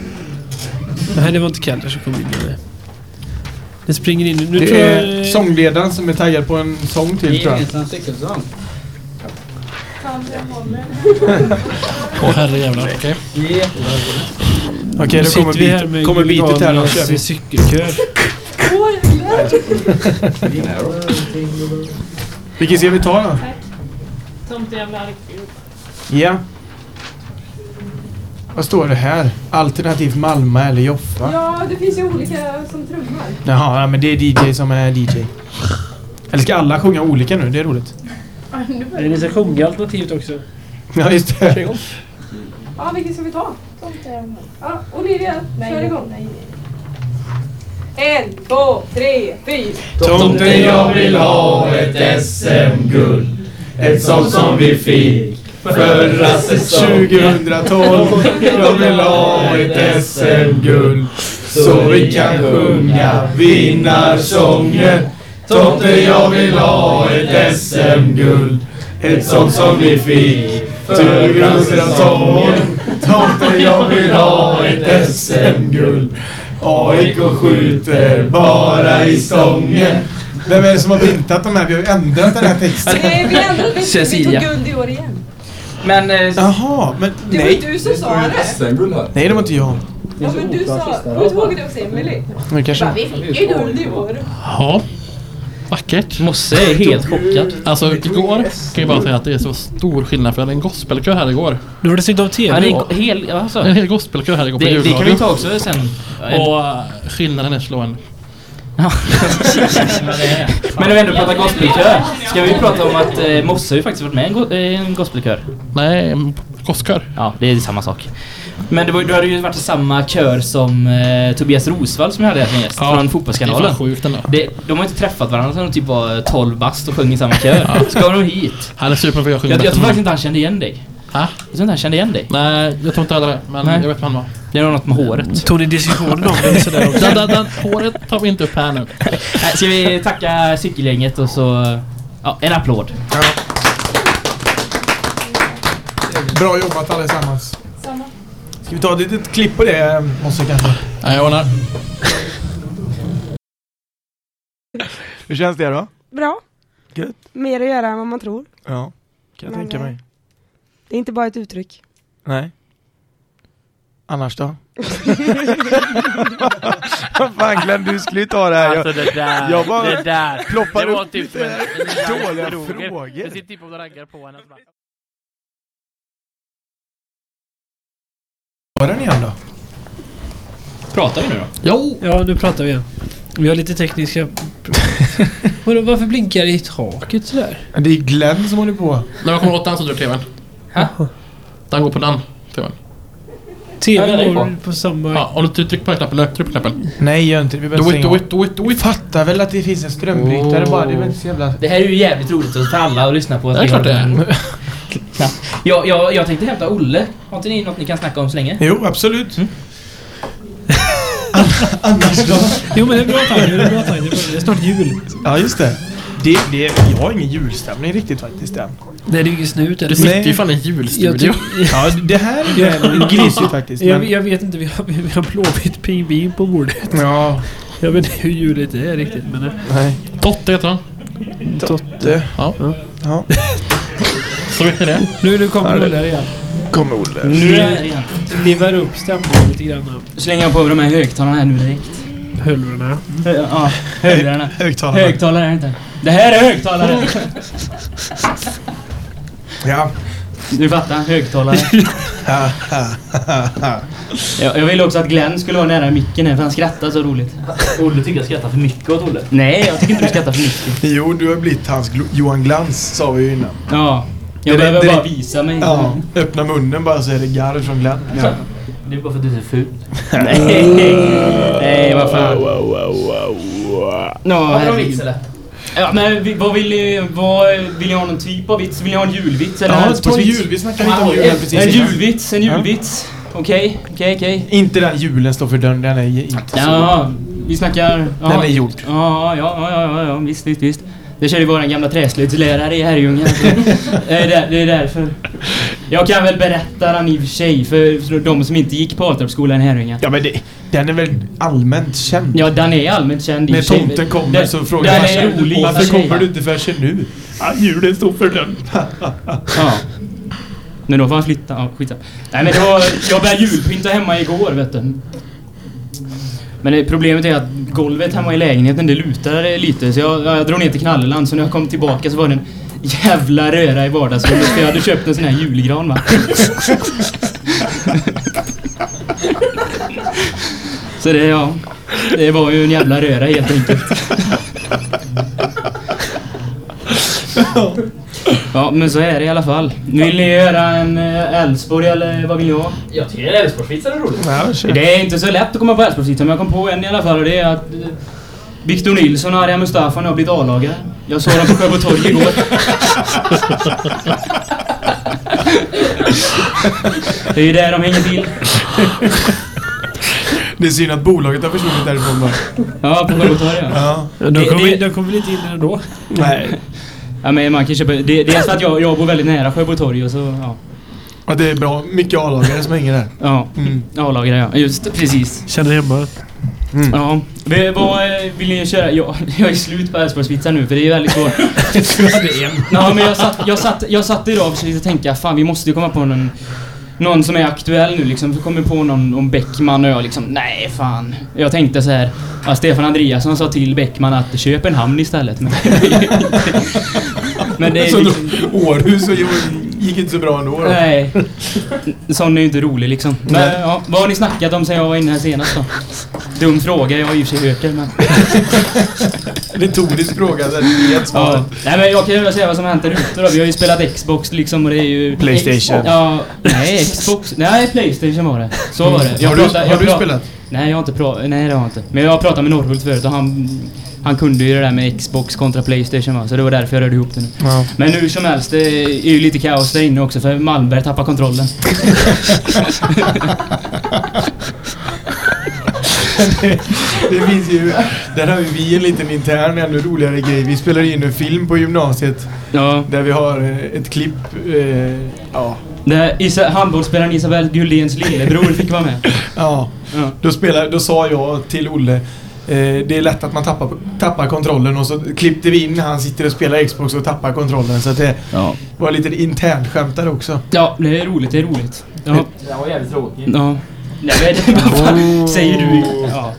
Nej, det var inte Keller som kom in med det. Det springer in. Nu tror Det jag... är sångledaren som är taggad på en sång till tror jag. cykelsång. Åh herrejävlar, okej. Okej, Nu då kommer, sitter vi här bit, med kommer bitet här. Då kör vi. Cykelkör. Vilken ska vi ta då? Tomtejävlar. Ja. Vad står det här? Alternativt Malmö eller Joffa? Ja, det finns ju olika som trummar. Jaha, ja, men det är DJ som är DJ. Eller ska alla sjunga olika nu? Det är roligt. Nej, Ni ska sjunga alternativt också. Ja, just det. Ja, vilken ska vi ta? Ja, Olivia, kör igång. En, två, tre, fyra. Tomten jag vill ha ett SM-guld Ett sånt som vi fick förra säsongen 2012. Jag vill ha ett SM-guld Så vi kan sjunga vinnarsånger Tomten jag vill ha ett SM-guld Ett sånt som vi fick förra säsongen Tomten jag vill ha ett SM-guld AIK skjuter bara i stången Vem är det som har printat de här? Vi har ju ändrat den här texten. Nej, vi ändrade inte. Vi tog guld i år igen. Men... Eh, Jaha, men Det var nej. ju du som sa det. Nej, det var inte jag. Ja, men du sa... Kommer du ihåg det hos Emelie? Men kanske... Vi fick ju guld i år. Ja. Vackert. Mosse är helt chockad. Alltså igår kan jag bara säga att det är så stor skillnad för jag hade en gospelkör här igår. Nu var det stängt av Ja, det är TV. en hel... Alltså, En hel gospelkör här igår på det, det kan vi ta också sen. Och eh, skillnaden är slående. Men när vi ändå pratar gospelkör. Ska vi prata om att eh, Mosse har ju faktiskt varit med i en, go- eh, en gospelkör. Nej, en gosskör. Ja, det är samma sak. Men det var, du hade ju varit i samma kör som eh, Tobias Rosvall som jag hade som gäst Ja, från Det är Fotbollskanalen. sjukt. Det, de har inte träffat varandra sedan de typ var 12 bast och sjöng i samma kör. Ska de hit? Han är super för jag sjunger Jag, jag tror faktiskt inte han kände igen dig. Ha? Jag tror inte han kände igen dig. Nej, jag tror inte heller det. Men Nej. jag vet vem han var. Det är nog något med håret. Tog ni diskussionen om det sådär också? Den, den, den, håret tar vi inte upp här nu. Ska vi tacka cykelgänget och så... Ja, en applåd. Bra jobbat allesammans. Samma. Ska vi ta ett litet klipp på det, Mosse kanske? Nej, jag ordnar. Hur känns det då? Bra. Gött. Mer att göra än vad man tror. Ja, kan jag Men, tänka eh, mig. Det är inte bara ett uttryck. Nej. Annars då? Vad fan Glenn, du skulle ju ta det här. Alltså det där, jag bara det där. ploppar det var upp typ lite dåliga frågor. frågor. Det sitter typ och raggar på henne. Var den igen då? Pratar vi nu då? Jo! Ja, nu pratar vi igen. Vi har lite tekniska... Vadå, varför blinkar det i taket sådär? Det är Glenn som håller på. När man kommer åt den så drar tvn. Den går på den tvn. TV Ja, den är går på. samma... Ja, om du trycker på den knappen nu. Tryck på knappen. Nej, gör inte det. Vi behöver Do it, do it, do it, do it. fattar väl att det finns en strömbrytare Oh. bara. Det är väl inte så jävla... Det här är ju jävligt roligt för alla att lyssna på. Det är klart det är. Ja. Jag, jag, jag tänkte hämta Olle. Har inte ni något ni kan snacka om så länge? Jo, absolut. Mm. Annars då? Jo men det är bra tajming, det är bra tajming. Det är snart jul. Ja, just det. Det, det, jag har ingen julstämning riktigt faktiskt än. Nej, det är ingen snut. Du sitter ju fan i en julstudio. Ja, det här är grisigt faktiskt. Jag, Men, jag vet inte, vi har, vi har blåvitt pingvin på bordet. ja, Jag vet inte hur juligt det är riktigt, men... eh, nej. Totte heter han. Totte. Ja. Ja. Så vet ni det. Nu, nu kommer Olle här igen. Kommer Olle. Nu är det igen. Livar upp stämningen lite grann. Slänger jag på de här högtalarna här nu direkt. Hölvorna. Hö- Ja, hörlurarna. Högtalarna. Det inte. Det här är högtalare! Ja. Du fattar, högtalare. Jag, jag ville också att Glenn skulle vara nära micken här för han skrattar så roligt. Olle tycker jag skrattar för mycket åt Olle. Nej, jag tycker inte du skrattar för mycket. Jo, du har blivit hans Johan Glans, sa vi ju innan. Ja. Jag Det- behöver det- bara visa mig. Ja, öppna munnen bara så är det garv från Glenn. Ja. Det är bara för att du är så ful. Nej, nej vad fan. Nå, Har vi någon vits eller? Ja, men vi- vad vill ni, vad, vill ni ha någon typ av vits? Vill ni ha en julvits eller Ja, en ta en Älvsborgsvits? jul. Vi lite om julen precis En julvits, en julvits. Okej, okej, okej. Inte den julen står för dörren, den är inte så... Ja, vi snackar... Ja. Den är gjord. Ja, ja, ja, ja, ja, ja visst, visst, visst. Det körde våran gamla träslöjdslärare i Herrljunga. Det är, där, det är därför. Jag kan väl berätta den i och för sig för, de som inte gick på Altorpsskolan i Herrljunga. Ja, men det, den är väl allmänt känd? Ja, den är allmänt känd i När sig. tomten kommer Den- så frågar Den är rolig och för Varför sig. kommer du inte förrän nu? Ja, julen står för dörren. Ja. Men då får han flytta. Ja, skitsamma. Nej men det var, jag började julpynta hemma igår vet du. Men det, problemet är att golvet hemma i lägenheten det lutar lite så jag, jag drog ner till Knalleland så när jag kom tillbaka så var det en jävla röra i vardagsrummet för jag hade köpt en sån här julgran va. Så det, ja. Det var ju en jävla röra helt enkelt. Ja, men så är det i alla fall. Vill ni göra en eh, Älvsborg eller vad vill ni ha? Jag tycker Älvsborgsvitsar är roligt. Ja. Det är inte så lätt att komma på Älvsborgsvitsar, men jag kom på en i alla fall och det är att eh, Victor Nilsson och Arja Mustafa nu har blivit A-lagare. Jag såg dem på Sjöbo torg igår. Det är ju där de hänger till. Det är synd att bolaget har försvunnit därifrån bara. Ja, på Sjöbo torg ja. Ja. De Det- kommer det- de kommer väl inte in ändå? Nej. Ja men man kan köpa... Det, dels för att jag, jag bor väldigt nära Sjöbo torg och så... Ja. Och det är bra. Mycket A-lagare som hänger där. Ja. Mm. A-lagare ja. Just precis. Känner hemma. Ja. Vi- Vad eh, vill ni köra? Jag, jag är slut på Älvsborgsvitsar nu för det är väldigt svårt. Ja men jag satt, jag satt, jag satt idag och försökte tänka fan vi måste ju komma på någon någon som är aktuell nu liksom. Vi kommer på någon om Bäckman och jag liksom, nej fan. Jag tänkte så här. Ja, Stefan Andreasson sa till Bäckman att köp en hamn istället. Men, men det är Så då, liksom, Århus och gick inte så bra ändå då. Nej. Sån är ju inte rolig liksom. Men, ja, vad har ni snackat om sen jag var inne här senast då? Dum fråga, jag har ju i och för sig hört det men... Retorisk fråga. Så det är ett svar. Ja. Nej men jag kan ju säga vad som har hänt där ute då. Vi har ju spelat Xbox liksom och det är ju... Playstation. Ja, nej Xbox. Nej Playstation var det. Så var det. Mm. Har du- pratar- har du spelat? Nej jag har inte pratat, nej det har jag inte. Men jag har pratat med Norrhult förut och han... Han kunde ju det där med Xbox kontra Playstation va, så det var därför jag rörde ihop det nu. Ja. Men hur som helst, det är ju lite kaos där inne också för Malmberg tappar kontrollen. Det finns ju... Där har ju vi en liten intern, ännu roligare grej. Vi spelar in en film på gymnasiet. Ja. Där vi har eh, ett klipp. Eh, ja. Där Isa, handbollsspelaren Isabel Guldéns lillebror fick vara med. Ja. Ja. Då, spelar, då sa jag till Olle det är lätt att man tappar, tappar kontrollen och så klippte vi in när han sitter och spelar Xbox och tappar kontrollen. Så att det Ja. var lite internt skämt där också. Ja, det är roligt, det är roligt. Ja. Det var jävligt tråkigt. Ja. Nej men vad fan säger du? Ja.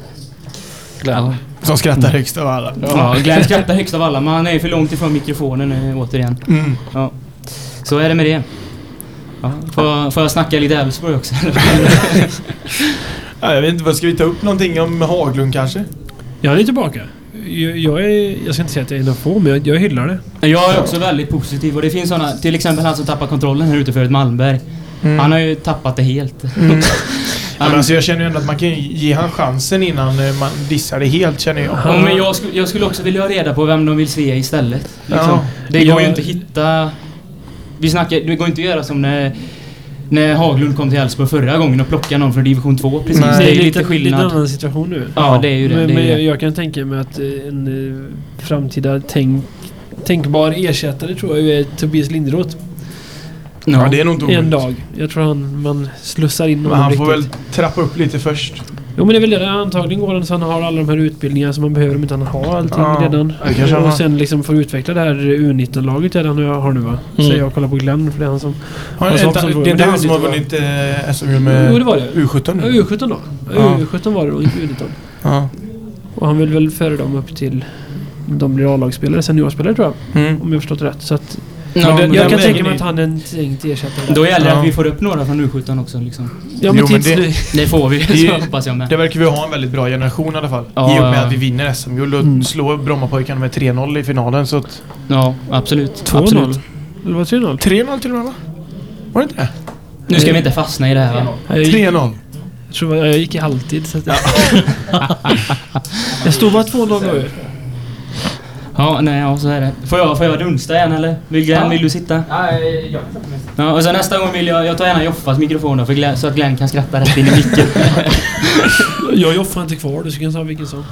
Glenn. Som skrattar högst av alla. Ja, Glenn skrattar högst av alla, men han är för långt ifrån mikrofonen eh, återigen. Mm. Ja. Så är det med det. Ja. Får, jag- får jag snacka lite Elfsborg också? Ja, jag vet inte, vad ska vi ta upp någonting om Haglund kanske? Jag är tillbaka. Jag, jag, är, jag ska inte säga att jag är en av få, men jag, jag hyllar det. Jag är också väldigt positiv och det finns såna, till exempel han som tappar kontrollen här ute förut, Malmberg. Mm. Han har ju tappat det helt. Mm. Ja, men alltså jag känner ju ändå att man kan ju ge han chansen innan eh, man dissar det helt känner jag. Ja, men jag, skulle, jag skulle också vilja ha reda på vem de vill se istället. Liksom. Ja. Det går ju inte att hitta... Vi snackar, det går inte att göra som när, när Haglund kom till Elfsborg förra gången och plocka någon från division 2 precis. Nej, det är lite lite skillnad. Lite annan situation nu. Ja, det är ju det. Men, det, är men jag, det. jag kan tänka mig att eh, en eh, framtida tänkt tänkbar ersättare tror jag är Tobias Lindroth. Ja, det är nog inte En omöjligt. dag. Jag tror han, man slussar in Men honom han får väl riktigt. trappa upp lite först. Jo men det är väl det. Antagligen går han så han har alla de här utbildningarna som man behöver om inte han har allting Ja, redan. kanske och sen liksom får utveckla det här U19-laget jag redan har nu va? Mm. Säger jag och kollar på Glenn för det är han som... Har, Han inte, som det är inte han som har U19 va? vunnit eh, SMU med Jo det var det. U17 Ja, nu? U17 då. Ja. U17 var det då, inte U19. Ja. Och han vill väl föra dem upp till... De blir A-lagsspelare, seniorspelare tror jag. Mm. Om jag har förstått rätt. Så att... Ja, jag kan tänka mig att han är en tänkt ersättare. Då gäller det Ja. att vi får upp några från U17 också liksom. Ja men Jo, men tills det- nu... Det får vi, Det- så hoppas jag med. Det verkar vi ha en väldigt bra generation i alla fall. Ja, I och med ja. att vi vinner SM-guld och Mm. slår Brommapojkarna med 3-0 i finalen. Så att Ja, absolut. 2-0. Absolut. Eller var det 3-0? 3-0 till och med va? Var det inte det? Nu ska vi inte fastna i det här va? Jag gick, 3-0. jag tror jag gick i halvtid. Så att jag stod bara 2-0 då ju. Ja, nej, ja, så är det. Får jag, får jag dunsta igen eller? Vill, Glenn, Ja. vill du sitta? Ja, jag Ja, och så nästa gång vill jag, jag tar gärna Joffas mikrofon då, för Glenn, så att Glenn kan skratta rätt in i micken. Jag är inte kvar, du kunna ta vilken som.